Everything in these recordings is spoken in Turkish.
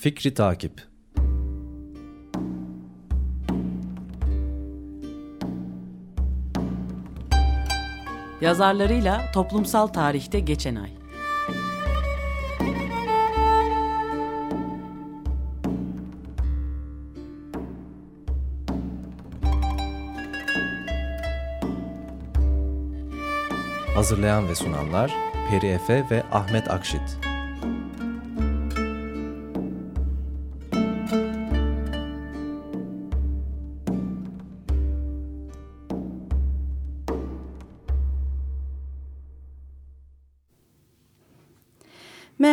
Fikri Takip Yazarlarıyla toplumsal tarihte geçen ay. Hazırlayan ve sunanlar Peri Efe ve Ahmet Akşit.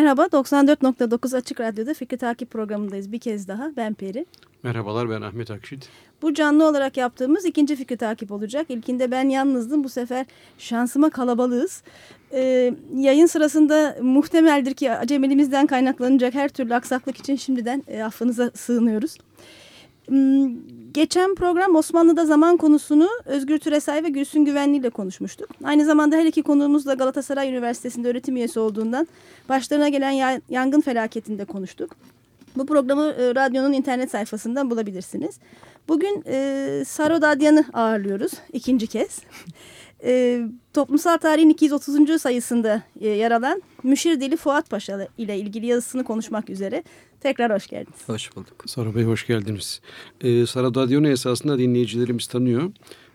Merhaba, 94.9 Açık Radyo'da Fikri Takip programındayız bir kez daha. Ben Peri. Merhabalar, ben Ahmet Akşit. Bu canlı olarak yaptığımız ikinci Fikri Takip olacak. İlkinde ben yalnızdım, bu sefer şansıma kalabalığız. Ee, yayın sırasında muhtemeldir ki acemilimizden kaynaklanacak her türlü aksaklık için şimdiden e, affınıza sığınıyoruz. Hmm, geçen program Osmanlı'da zaman konusunu Özgür Türesay ve Gülsün Güvenli ile konuşmuştuk. Aynı zamanda her iki konuğumuz da Galatasaray Üniversitesi'nde öğretim üyesi olduğundan başlarına gelen yangın felaketinde konuştuk. Bu programı e, radyonun internet sayfasından bulabilirsiniz. Bugün e, Saro Dadyan'ı ağırlıyoruz ikinci kez. E, toplumsal tarihin 230. sayısında e, yer alan Müşir Dili Fuat Paşa ile ilgili yazısını konuşmak üzere Tekrar hoş geldiniz. Hoş bulduk. Sara Bey hoş geldiniz. Ee, Sara Dadyon'u esasında dinleyicilerimiz tanıyor.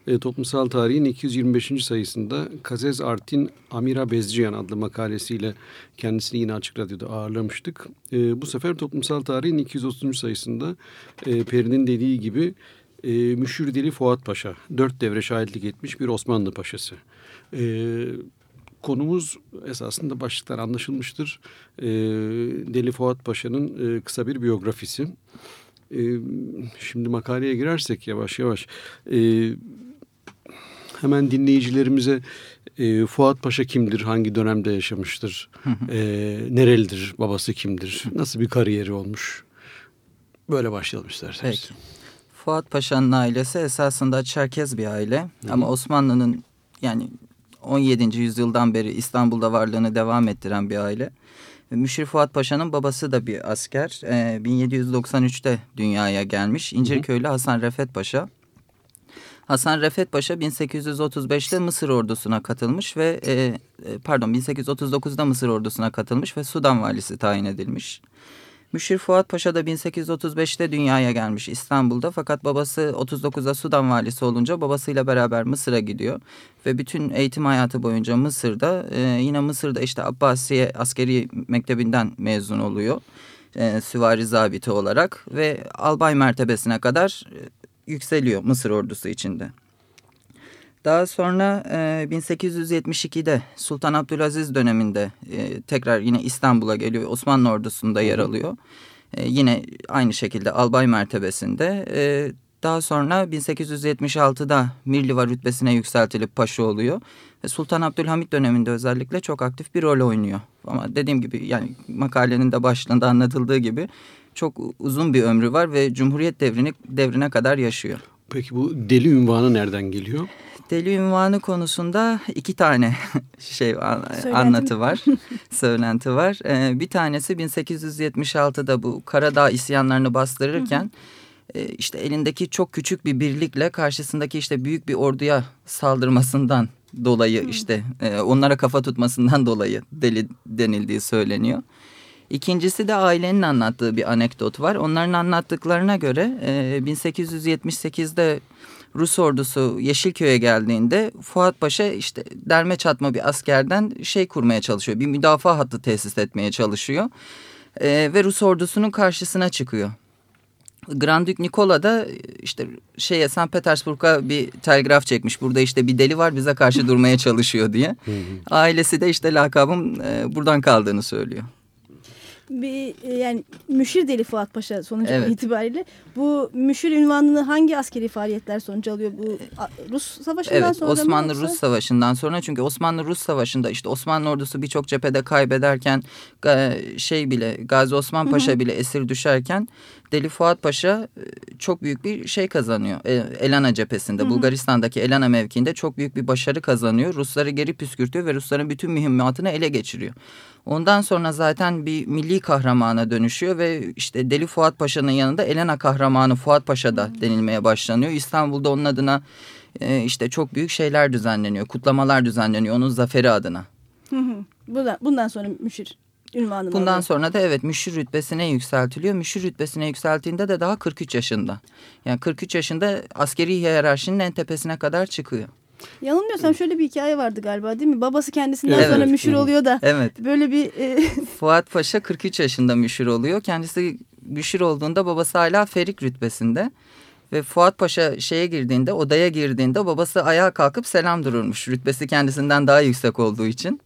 Ee, Toplumsal Tarihin 225. sayısında Kazez Artin Amira Bezciyan adlı makalesiyle kendisini yine Açık Radyo'da ağırlamıştık. Ee, bu sefer Toplumsal Tarihin 230. sayısında e, Peri'nin dediği gibi e, Müşür Deli Fuat Paşa, dört devre şahitlik etmiş bir Osmanlı paşası. E, konumuz esasında başlıklar anlaşılmıştır. E, Deli Fuat Paşa'nın e, kısa bir biyografisi. E, şimdi makaleye girersek yavaş yavaş e, hemen dinleyicilerimize e, Fuat Paşa kimdir, hangi dönemde yaşamıştır, e, nerelidir, babası kimdir, nasıl bir kariyeri olmuş böyle başlayalım isterseniz. Peki. Fuat Paşa'nın ailesi esasında Çerkez bir aile Hı. ama Osmanlı'nın yani 17. yüzyıldan beri İstanbul'da varlığını devam ettiren bir aile. Müşir Fuat Paşa'nın babası da bir asker. E, 1793'te dünyaya gelmiş. İncirköylü Hasan Refet Paşa. Hasan Refet Paşa 1835'te Mısır ordusuna katılmış ve e, e pardon 1839'da Mısır ordusuna katılmış ve Sudan valisi tayin edilmiş. Müşir Fuat Paşa da 1835'te dünyaya gelmiş İstanbul'da fakat babası 39'da Sudan valisi olunca babasıyla beraber Mısır'a gidiyor. Ve bütün eğitim hayatı boyunca Mısır'da e, yine Mısır'da işte Abbasiye askeri mektebinden mezun oluyor. E, süvari zabiti olarak ve albay mertebesine kadar e, yükseliyor Mısır ordusu içinde. Daha sonra e, 1872'de Sultan Abdülaziz döneminde e, tekrar yine İstanbul'a geliyor. Osmanlı ordusunda yer alıyor. E, yine aynı şekilde albay mertebesinde. E, daha sonra 1876'da Mirliva rütbesine yükseltilip paşa oluyor. Ve Sultan Abdülhamit döneminde özellikle çok aktif bir rol oynuyor. Ama dediğim gibi yani makalenin de başlığında anlatıldığı gibi çok uzun bir ömrü var ve Cumhuriyet devrini devrine kadar yaşıyor. Peki bu deli ünvanı nereden geliyor? Deli ünvanı konusunda iki tane şey Söylenti anlatı var, söylenti var. Ee, bir tanesi 1876'da bu Karadağ isyanlarını bastırırken e, işte elindeki çok küçük bir birlikle karşısındaki işte büyük bir orduya saldırmasından dolayı işte e, onlara kafa tutmasından dolayı deli denildiği söyleniyor. İkincisi de ailenin anlattığı bir anekdot var. Onların anlattıklarına göre e, 1878'de Rus ordusu Yeşilköy'e geldiğinde Fuat Paşa işte derme çatma bir askerden şey kurmaya çalışıyor. Bir müdafaa hattı tesis etmeye çalışıyor. E, ve Rus ordusunun karşısına çıkıyor. Grand Duke Nikola da işte şeye St. Petersburg'a bir telgraf çekmiş. Burada işte bir deli var bize karşı durmaya çalışıyor diye. Ailesi de işte lakabım buradan kaldığını söylüyor bir e, yani müşir deli Fuat Paşa sonucu evet. itibariyle bu müşir ünvanını hangi askeri faaliyetler sonucu alıyor bu Rus savaşından evet, sonra Osmanlı Rus savaşından sonra çünkü Osmanlı Rus savaşında işte Osmanlı ordusu birçok cephede kaybederken şey bile Gazi Osman Paşa Hı -hı. bile esir düşerken Deli Fuat Paşa e, çok büyük bir şey kazanıyor. E, Elana cephesinde, Bulgaristan'daki Elana mevkiinde çok büyük bir başarı kazanıyor. Rusları geri püskürtüyor ve Rusların bütün mühimmatını ele geçiriyor. Ondan sonra zaten bir milli kahramana dönüşüyor ve işte Deli Fuat Paşa'nın yanında Elena kahramanı Fuat Paşa da denilmeye başlanıyor. İstanbul'da onun adına e, işte çok büyük şeyler düzenleniyor, kutlamalar düzenleniyor onun zaferi adına. Bundan, bundan sonra müşir ünvanını Bundan alıyor. sonra da evet müşir rütbesine yükseltiliyor. Müşir rütbesine yükseltiğinde de daha 43 yaşında. Yani 43 yaşında askeri hiyerarşinin en tepesine kadar çıkıyor. Yanılmıyorsam şöyle bir hikaye vardı galiba değil mi? Babası kendisinden Evet. sonra müşir oluyor da Evet böyle bir e, Fuat Paşa 43 yaşında müşir oluyor. Kendisi müşir olduğunda babası hala ferik rütbesinde. Ve Fuat Paşa şeye girdiğinde odaya girdiğinde babası ayağa kalkıp selam dururmuş. Rütbesi kendisinden daha yüksek olduğu için.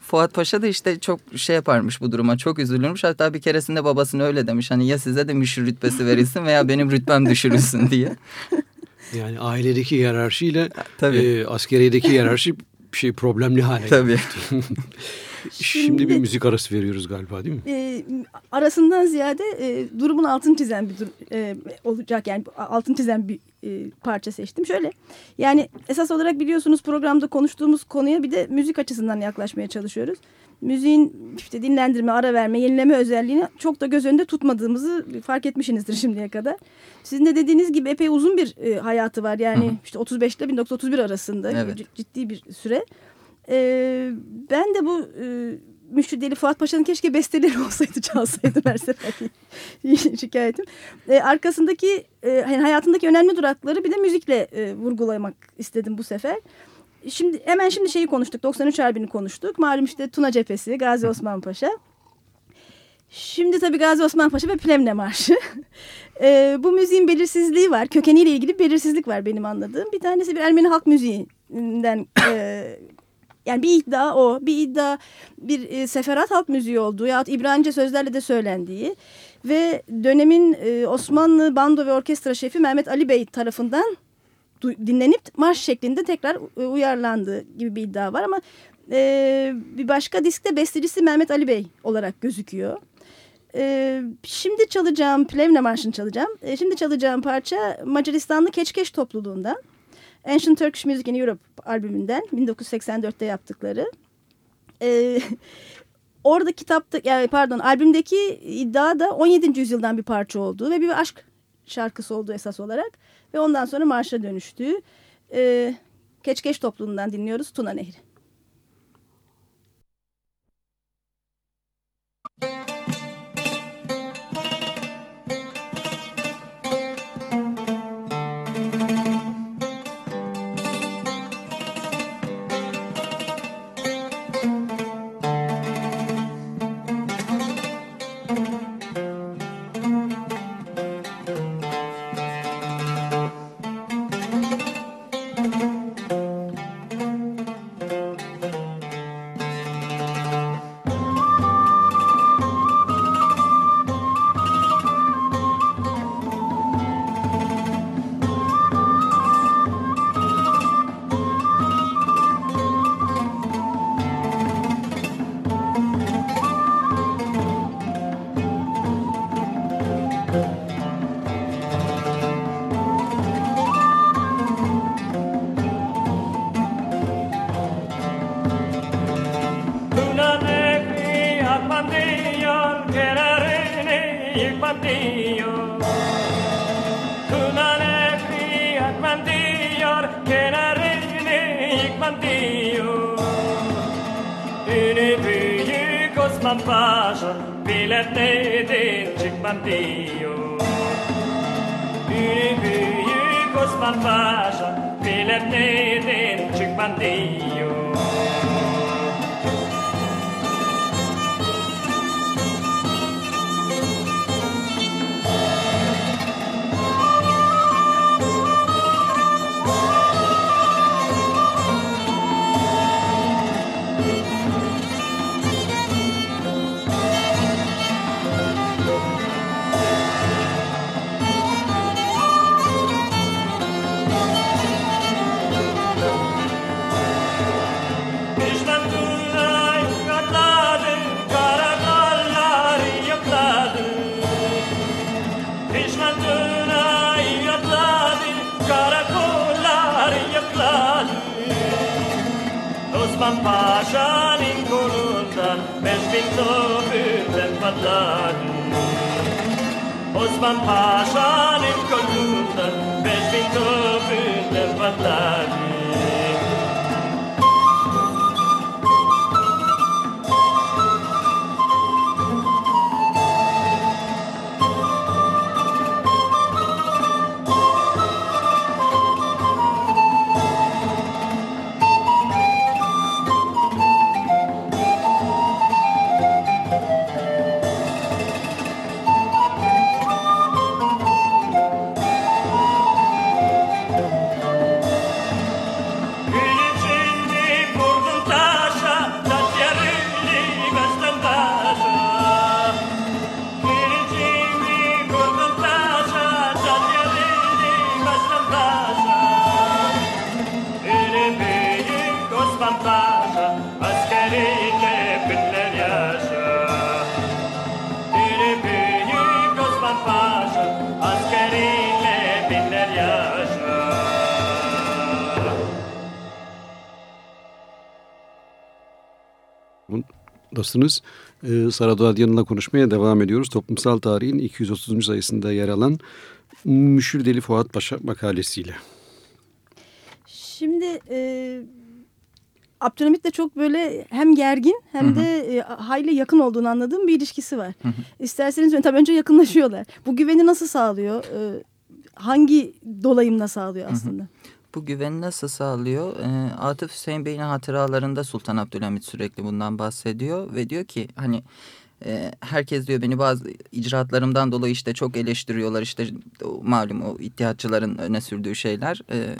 Fuat Paşa da işte çok şey yaparmış bu duruma çok üzülürmüş. Hatta bir keresinde babasına öyle demiş hani ya size de müşir rütbesi verilsin veya benim rütbem düşürülsün diye. Yani ailedeki hiyerarşiyle Tabii. e, askeriyedeki hiyerarşi bir şey problemli hale Tabii. geldi. Şimdi, Şimdi- bir müzik arası veriyoruz galiba değil mi? e, arasından ziyade e, durumun altını çizen bir dur, e, olacak yani altını çizen bir e, parça seçtim. Şöyle yani esas olarak biliyorsunuz programda konuştuğumuz konuya bir de müzik açısından yaklaşmaya çalışıyoruz. Müziğin işte dinlendirme, ara verme, yenileme özelliğini çok da göz önünde tutmadığımızı fark etmişsinizdir şimdiye kadar. Sizin de dediğiniz gibi epey uzun bir e, hayatı var. Yani işte 35 ile 1931 arasında Evet. ciddi bir süre. E, ben de bu e, Müşri Deli Fuat Paşa'nın keşke besteleri olsaydı çalsaydı her seferki şikayetim. E, arkasındaki e, yani hayatındaki önemli durakları bir de müzikle e, vurgulamak istedim bu sefer. Şimdi hemen şimdi şeyi konuştuk. 93 Harbi'ni konuştuk. Malum işte Tuna Cephesi, Gazi Osman Paşa. Şimdi tabii Gazi Osman Paşa ve Plevne Marşı. E, bu müziğin belirsizliği var. Kökeniyle ilgili belirsizlik var benim anladığım. Bir tanesi bir Ermeni halk müziğinden e, yani bir iddia o. Bir iddia bir e, seferat halk müziği olduğu yahut İbranice sözlerle de söylendiği ve dönemin e, Osmanlı bando ve orkestra şefi Mehmet Ali Bey tarafından dinlenip marş şeklinde tekrar e, uyarlandığı gibi bir iddia var ama e, bir başka diskte bestecisi Mehmet Ali Bey olarak gözüküyor. E, şimdi çalacağım Plevne Marşı'nı çalacağım. E, şimdi çalacağım parça Macaristanlı Keçkeş topluluğundan. Ancient Turkish Music in Europe albümünden 1984'te yaptıkları. Ee, orada kitapta yani pardon albümdeki iddia da 17. yüzyıldan bir parça olduğu ve bir aşk şarkısı olduğu esas olarak ve ondan sonra marşa dönüştüğü ee, Keçkeş topluluğundan dinliyoruz Tuna Nehri. Tuna Osman Paşa'nın kolundan Beş bin topükten patladı Osman Paşa'nın kolundan Beş bin topükten patladı Dostunuz e, Sara Doğadyan'la konuşmaya devam ediyoruz. Toplumsal tarihin 230. sayısında yer alan Müşir Deli Fuat Paşa makalesiyle. Şimdi e, Abdülhamit de çok böyle hem gergin hem de e, hayli yakın olduğunu anladığım bir ilişkisi var. İsterseniz tabii önce yakınlaşıyorlar. Bu güveni nasıl sağlıyor? E, hangi dolayımla sağlıyor aslında? Bu güveni nasıl sağlıyor? Ee, Atıf Hüseyin Bey'in hatıralarında Sultan Abdülhamit sürekli bundan bahsediyor ve diyor ki hani e, herkes diyor beni bazı icraatlarımdan dolayı işte çok eleştiriyorlar işte o, malum o ittihatçıların öne sürdüğü şeyler. E,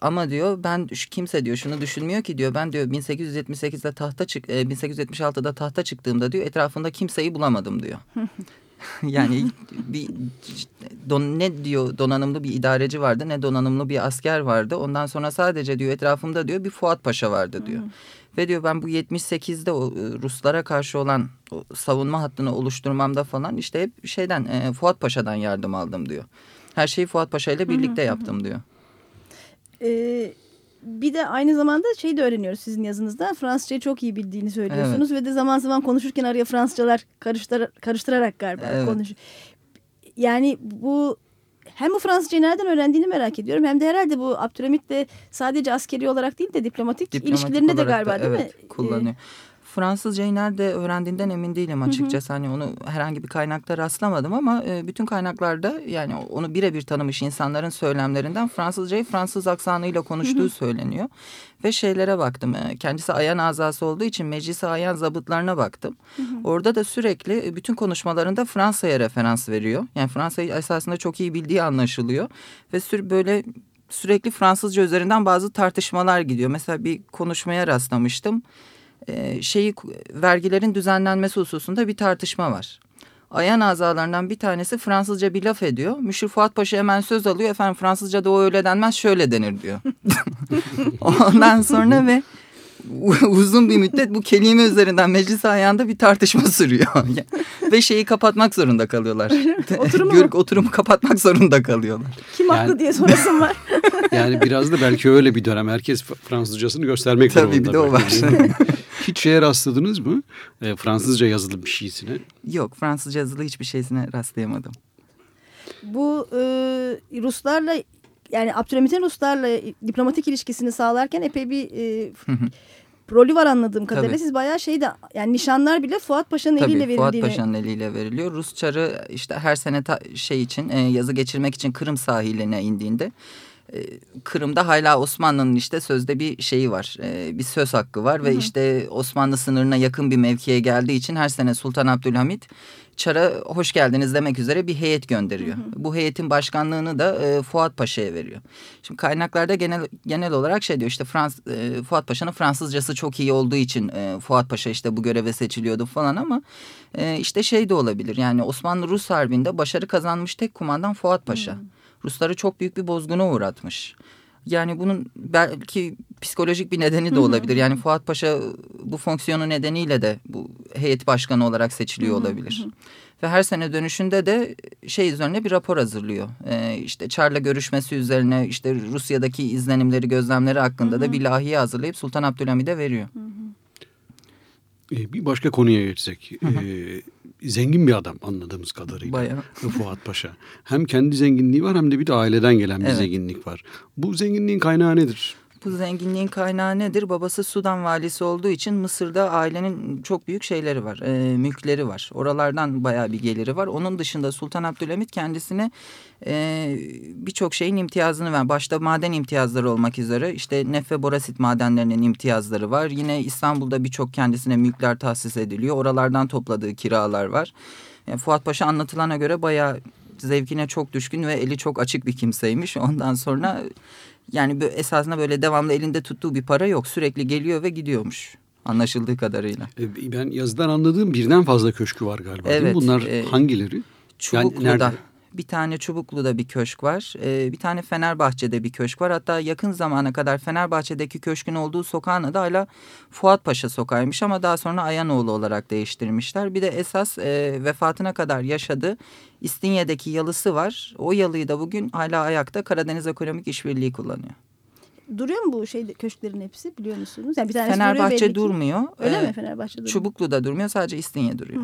ama diyor ben kimse diyor şunu düşünmüyor ki diyor ben diyor 1878'de tahta çık e, 1876'da tahta çıktığımda diyor etrafında kimseyi bulamadım diyor. yani bir don, ne diyor donanımlı bir idareci vardı ne donanımlı bir asker vardı. Ondan sonra sadece diyor etrafımda diyor bir Fuat Paşa vardı diyor. Ve diyor ben bu 78'de o e, Ruslara karşı olan o savunma hattını oluşturmamda falan işte hep şeyden e, Fuat Paşa'dan yardım aldım diyor. Her şeyi Fuat Paşa ile birlikte yaptım diyor. E, bir de aynı zamanda şey de öğreniyoruz sizin yazınızda. Fransızcayı çok iyi bildiğini söylüyorsunuz ve de zaman zaman konuşurken araya Fransızcalar karıştır, karıştırarak galiba Evet. konuşuyor. Yani bu hem bu Fransızcayı nereden öğrendiğini merak ediyorum. Hem de herhalde bu Abdülhamit de sadece askeri olarak değil de diplomatik, Diplomatik ilişkilerinde de galiba da, değil evet, mi? kullanıyor. Fransızcayı nerede öğrendiğinden emin değilim açıkçası. Hani onu herhangi bir kaynakta rastlamadım ama e, bütün kaynaklarda yani onu birebir tanımış insanların söylemlerinden Fransızcayı Fransız aksanıyla konuştuğu söyleniyor. Ve şeylere baktım. e, Kendisi ayan azası olduğu için meclise ayan zabıtlarına baktım. Orada da sürekli e, bütün konuşmalarında Fransa'ya referans veriyor. Yani Fransa'yı esasında çok iyi bildiği anlaşılıyor. Ve sür böyle sürekli Fransızca üzerinden bazı tartışmalar gidiyor. Mesela bir konuşmaya rastlamıştım. Ee, şeyi vergilerin düzenlenmesi hususunda bir tartışma var. Ayan azalarından bir tanesi Fransızca bir laf ediyor. Müşir Fuat Paşa hemen söz alıyor. Efendim Fransızca'da o öyle denmez şöyle denir diyor. Ondan sonra ve uzun bir müddet bu kelime üzerinden meclis ayağında bir tartışma sürüyor. ve şeyi kapatmak zorunda kalıyorlar. Oturumu Gör- Oturumu kapatmak zorunda kalıyorlar. Kim haklı Yani- diye sorasım var. Yani biraz da belki öyle bir dönem. Herkes Fransızcasını göstermek Tabii durumunda bir de o var. Hiç şeye rastladınız mı? E, Fransızca yazılı bir şeysine. Yok Fransızca yazılı hiçbir şeysine rastlayamadım. bu e, Ruslarla yani Abdülhamit'in Ruslarla diplomatik ilişkisini sağlarken epey bir e, rolü var anladığım kadarıyla. Tabii. Siz bayağı şeyde yani nişanlar bile Fuat Paşa'nın eliyle Tabii Fuat verildiğini. Paşa'nın eliyle veriliyor. Rus çarı işte her sene ta- şey için e, yazı geçirmek için Kırım sahiline indiğinde Kırım'da hala Osmanlı'nın işte sözde bir şeyi var. E, bir söz hakkı var ve işte Osmanlı sınırına yakın bir mevkiye geldiği için her sene Sultan Abdülhamit Çar'a hoş geldiniz demek üzere bir heyet gönderiyor. Bu heyetin başkanlığını da e, Fuat Paşa'ya veriyor. Şimdi kaynaklarda genel genel olarak şey diyor işte Frans, e, Fuat Paşa'nın Fransızcası çok iyi olduğu için e, Fuat Paşa işte bu göreve seçiliyordu falan ama e, işte şey de olabilir. Yani Osmanlı-Rus Harbi'nde başarı kazanmış tek kumandan Fuat Paşa. Rusları çok büyük bir bozguna uğratmış. Yani bunun belki psikolojik bir nedeni de olabilir. Yani Fuat Paşa bu fonksiyonu nedeniyle de bu heyet başkanı olarak seçiliyor olabilir. Ve her sene dönüşünde de şey üzerine bir rapor hazırlıyor. Ee, işte Çar'la görüşmesi üzerine işte Rusya'daki izlenimleri, gözlemleri hakkında da bir lahiye hazırlayıp Sultan Abdülhamid'e veriyor. Bir başka konuya geçsek. Ee, zengin bir adam anladığımız kadarıyla. Bayağı. Fuat Paşa. Hem kendi zenginliği var hem de bir de aileden gelen bir Evet. zenginlik var. Bu zenginliğin kaynağı nedir? Bu zenginliğin kaynağı nedir? Babası Sudan valisi olduğu için Mısır'da ailenin çok büyük şeyleri var, e, mülkleri var. Oralardan bayağı bir geliri var. Onun dışında Sultan Abdülhamit kendisine e, birçok şeyin imtiyazını ver. Başta maden imtiyazları olmak üzere işte nef ve borasit madenlerinin imtiyazları var. Yine İstanbul'da birçok kendisine mülkler tahsis ediliyor. Oralardan topladığı kiralar var. Yani Fuat Paşa anlatılana göre bayağı zevkine çok düşkün ve eli çok açık bir kimseymiş. Ondan sonra yani esasında böyle devamlı elinde tuttuğu bir para yok. Sürekli geliyor ve gidiyormuş anlaşıldığı kadarıyla. Ee, ben yazıdan anladığım birden fazla köşkü var galiba. değil mi? Evet, Bunlar e, hangileri? Çubuklu'da nerede? Bir tane Çubuklu'da bir köşk var. Ee, bir tane Fenerbahçe'de bir köşk var. Hatta yakın zamana kadar Fenerbahçe'deki köşkün olduğu sokağın adı hala Fuat Paşa sokağıymış ama daha sonra Ayanoğlu olarak değiştirmişler. Bir de esas e, vefatına kadar yaşadığı İstinye'deki yalısı var. O yalıyı da bugün hala ayakta Karadeniz Ekonomik İşbirliği kullanıyor. Duruyor mu bu şey köşklerin hepsi biliyor musunuz? Yani bir tanesi Fenerbahçe ki. durmuyor. Öyle Ee, mi Fenerbahçe duruyor? Çubuklu'da durmuyor sadece İstinye duruyor.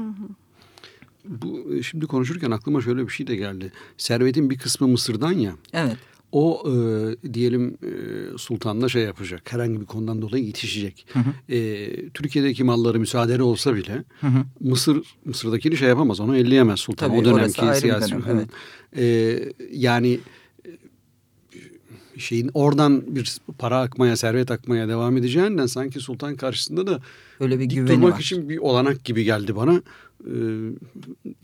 Bu e, şimdi konuşurken aklıma şöyle bir şey de geldi. Servetin bir kısmı Mısır'dan ya. Evet. O e, diyelim e, sultanla şey yapacak. Herhangi bir konudan dolayı yetişecek. E, Türkiye'deki malları müsaade olsa bile Mısır Mısır'dakini şey yapamaz. Onu elleyemez sultan. Tabii, o dönemki siyasi. dönem, Hı. evet. E, yani e, şeyin oradan bir para akmaya, servet akmaya devam edeceğinden sanki sultan karşısında da Öyle bir dik durmak var. için bir olanak gibi geldi bana. Ee,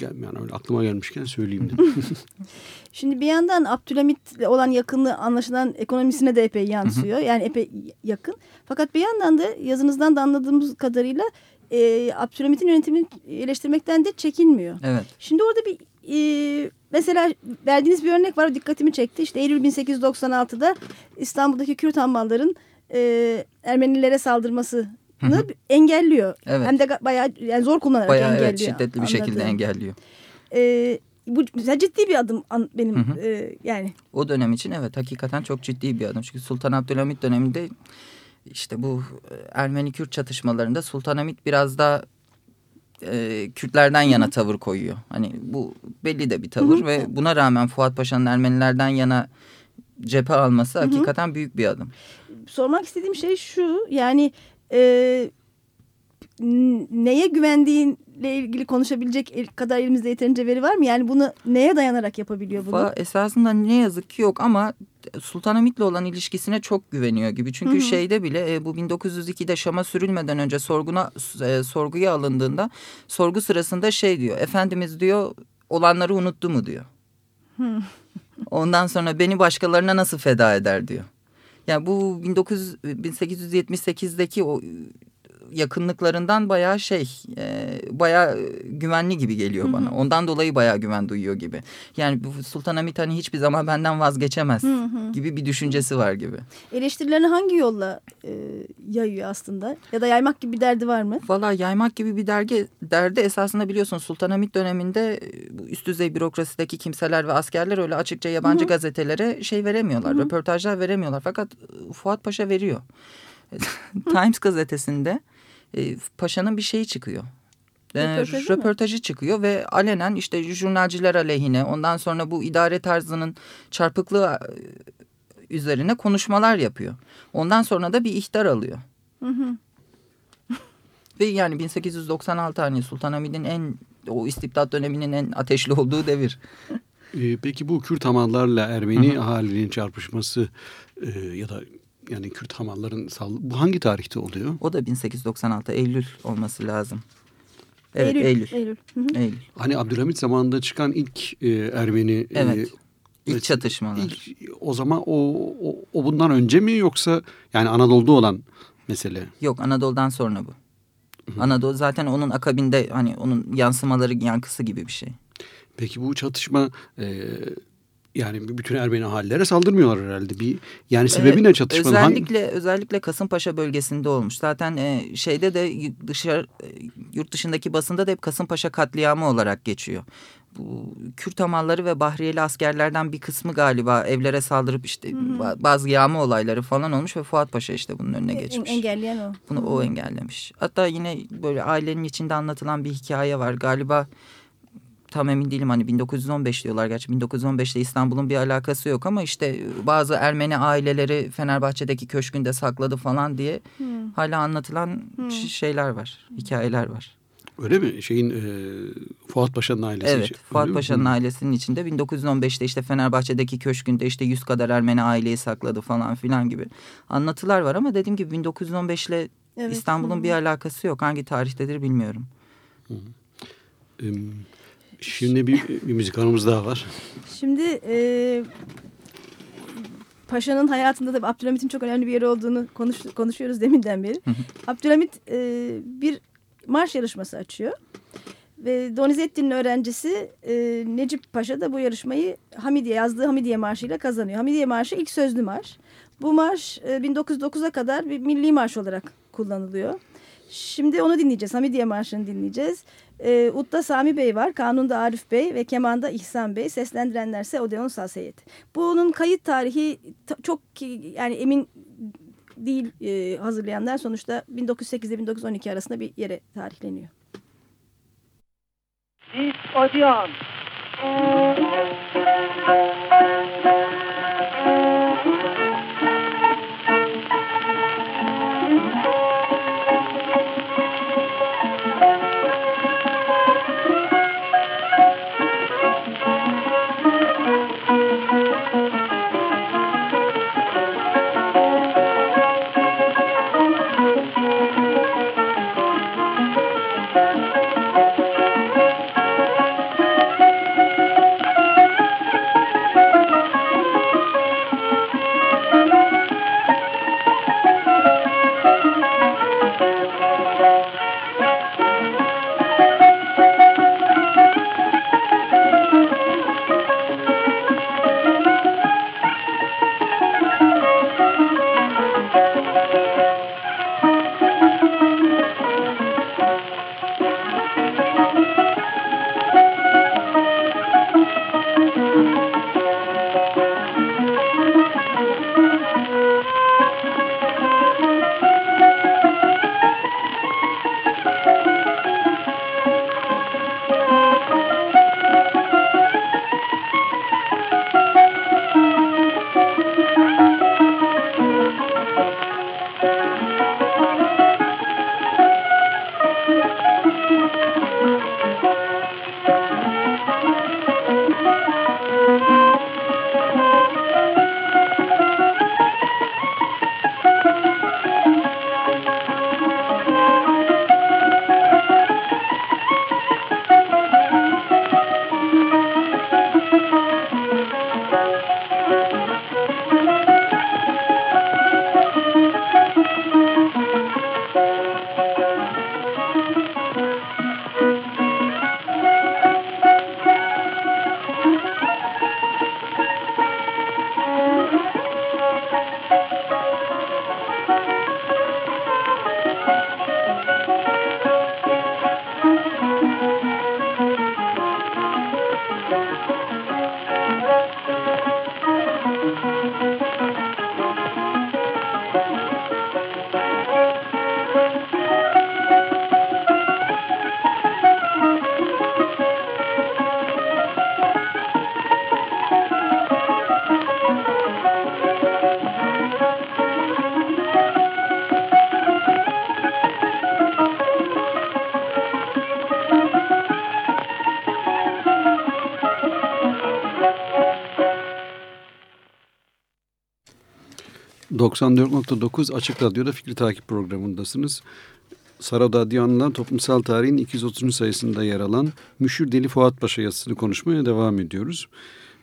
yani öyle aklıma gelmişken söyleyeyim dedim. Şimdi bir yandan Abdülhamit'le olan yakınlığı anlaşılan ekonomisine de epey yansıyor. Yani epey yakın. Fakat bir yandan da yazınızdan da anladığımız kadarıyla e, Abdülhamit'in yönetimini eleştirmekten de çekinmiyor. Evet. Şimdi orada bir e, mesela verdiğiniz bir örnek var dikkatimi çekti. İşte Eylül 1896'da İstanbul'daki Kürt hammalların e, Ermenilere saldırmasını engelliyor. Evet. Hem de bayağı yani zor kullanarak Bayağı engelliyor. evet, şiddetli bir şekilde engelliyor. E, bu mesela ciddi bir adım an- benim Hı hı. e, yani. O dönem için evet hakikaten çok ciddi bir adım. Çünkü Sultan Abdülhamit döneminde işte bu e, Ermeni-Kürt çatışmalarında Sultanahmet biraz daha e, Kürtlerden yana tavır koyuyor. Hani bu belli de bir tavır ve buna rağmen Fuat Paşa'nın Ermenilerden yana cephe alması hakikaten büyük bir adım. sormak istediğim şey şu yani e, neye güvendiğinle ilgili konuşabilecek kadar elimizde yeterince veri var mı? Yani bunu neye dayanarak yapabiliyor bunu? Va- Esasında ne yazık ki yok ama Sultanahmet'le olan ilişkisine çok güveniyor gibi. Çünkü Hı hı. şeyde bile e, bu 1902'de Şam'a sürülmeden önce sorguna e, sorguya alındığında sorgu sırasında şey diyor. Efendimiz diyor olanları unuttu mu diyor. Ondan sonra beni başkalarına nasıl feda eder diyor. Yani bu 1900, 1878'deki o yakınlıklarından bayağı şey e, bayağı güvenli gibi geliyor bana. Ondan dolayı bayağı güven duyuyor gibi. Yani bu Sultanahmet hani hiçbir zaman benden vazgeçemez Hı hı. gibi bir düşüncesi var gibi. Eleştirilerini hangi yolla e, yayıyor aslında? Ya da yaymak gibi bir derdi var mı? Valla yaymak gibi bir dergi derdi esasında biliyorsun Sultanahmet döneminde e, üst düzey bürokrasideki kimseler ve askerler öyle açıkça yabancı gazetelere şey veremiyorlar, röportajlar veremiyorlar. Fakat e, Fuat Paşa veriyor. Times gazetesinde e, Paşa'nın bir şeyi çıkıyor. E, Röportajı röportajı çıkıyor ve alenen işte jurnalciler aleyhine ondan sonra bu idare tarzının çarpıklığı e, üzerine konuşmalar yapıyor. Ondan sonra da bir ihtar alıyor. Ve yani 1896 hani Sultanahmet'in en o istibdat döneminin en ateşli olduğu devir. Ee, peki bu Kürt hamallarla Ermeni ahalinin çarpışması e, ya da yani Kürt hamalların sal bu hangi tarihte oluyor? O da 1896 Eylül olması lazım. Evet Eylül. Eylül. Hı hı. Hani Abdülhamit zamanında çıkan ilk e, Ermeni e, Evet. İlk Evet. çatışmalar. ilk- o zaman o, o o bundan önce mi yoksa yani Anadolu'da olan mesele? Yok Anadolu'dan sonra bu. Anadolu zaten onun akabinde hani onun yansımaları yankısı gibi bir şey. Peki bu çatışma e, yani bütün Ermeni ahallilere saldırmıyorlar herhalde. Bir yani sebebi ne çatışmanın? Özellikle özellikle Kasımpaşa bölgesinde olmuş. Zaten e, şeyde de dışarı e, yurt dışındaki basında da hep Kasımpaşa katliamı olarak geçiyor. Bu Kürt hamalları ve Bahriyeli askerlerden bir kısmı galiba evlere saldırıp işte ba- bazı yağma olayları falan olmuş ve Fuat Paşa işte bunun önüne En- geçmiş. Engelleyen o. Bunu o engellemiş. Hatta yine böyle ailenin içinde anlatılan bir hikaye var. Galiba tam emin değilim hani 1915 diyorlar. Gerçi 1915'te İstanbul'un bir alakası yok ama işte bazı Ermeni aileleri Fenerbahçe'deki köşkünde sakladı falan diye hala anlatılan ş- şeyler var. Hikayeler var. Öyle mi? Şeyin e, Fuat Paşa'nın ailesi Evet için. Fuat? Paşa'nın Hı. ailesinin içinde 1915'te işte Fenerbahçe'deki köşkünde işte 100 kadar Ermeni aileyi sakladı falan filan gibi anlatılar var ama dediğim gibi 1915 ile Evet. İstanbul'un bir alakası yok. Hangi tarihtedir bilmiyorum. E, Şimdi bir, bir müzik anımız daha var. Şimdi e, Paşa'nın hayatında da Abdülhamit'in çok önemli bir yeri olduğunu konuş, konuşuyoruz deminden beri. Abdülhamit e, bir marş yarışması açıyor. Ve Donizetti'nin öğrencisi e, Necip Paşa da bu yarışmayı Hamidiye yazdığı Hamidiye Marşı ile kazanıyor. Hamidiye Marşı ilk sözlü marş. Bu marş e, 1909'a kadar bir milli marş olarak kullanılıyor. Şimdi onu dinleyeceğiz. Hamidiye Marşı'nı dinleyeceğiz. E, Utta Sami Bey var, Kanun'da Arif Bey ve Keman'da İhsan Bey. Seslendirenlerse Odeon Saseyet. Bunun kayıt tarihi ta- çok yani emin değil e, hazırlayanlar sonuçta 1908 ile 1912 arasında bir yere tarihleniyor. Sis Odeon. ...94.9 Açık Radyo'da Fikri Takip programındasınız. Sara Dadyan'la toplumsal tarihin 230. sayısında yer alan... ...Müşür Deli Fuat Paşa yazısını konuşmaya devam ediyoruz.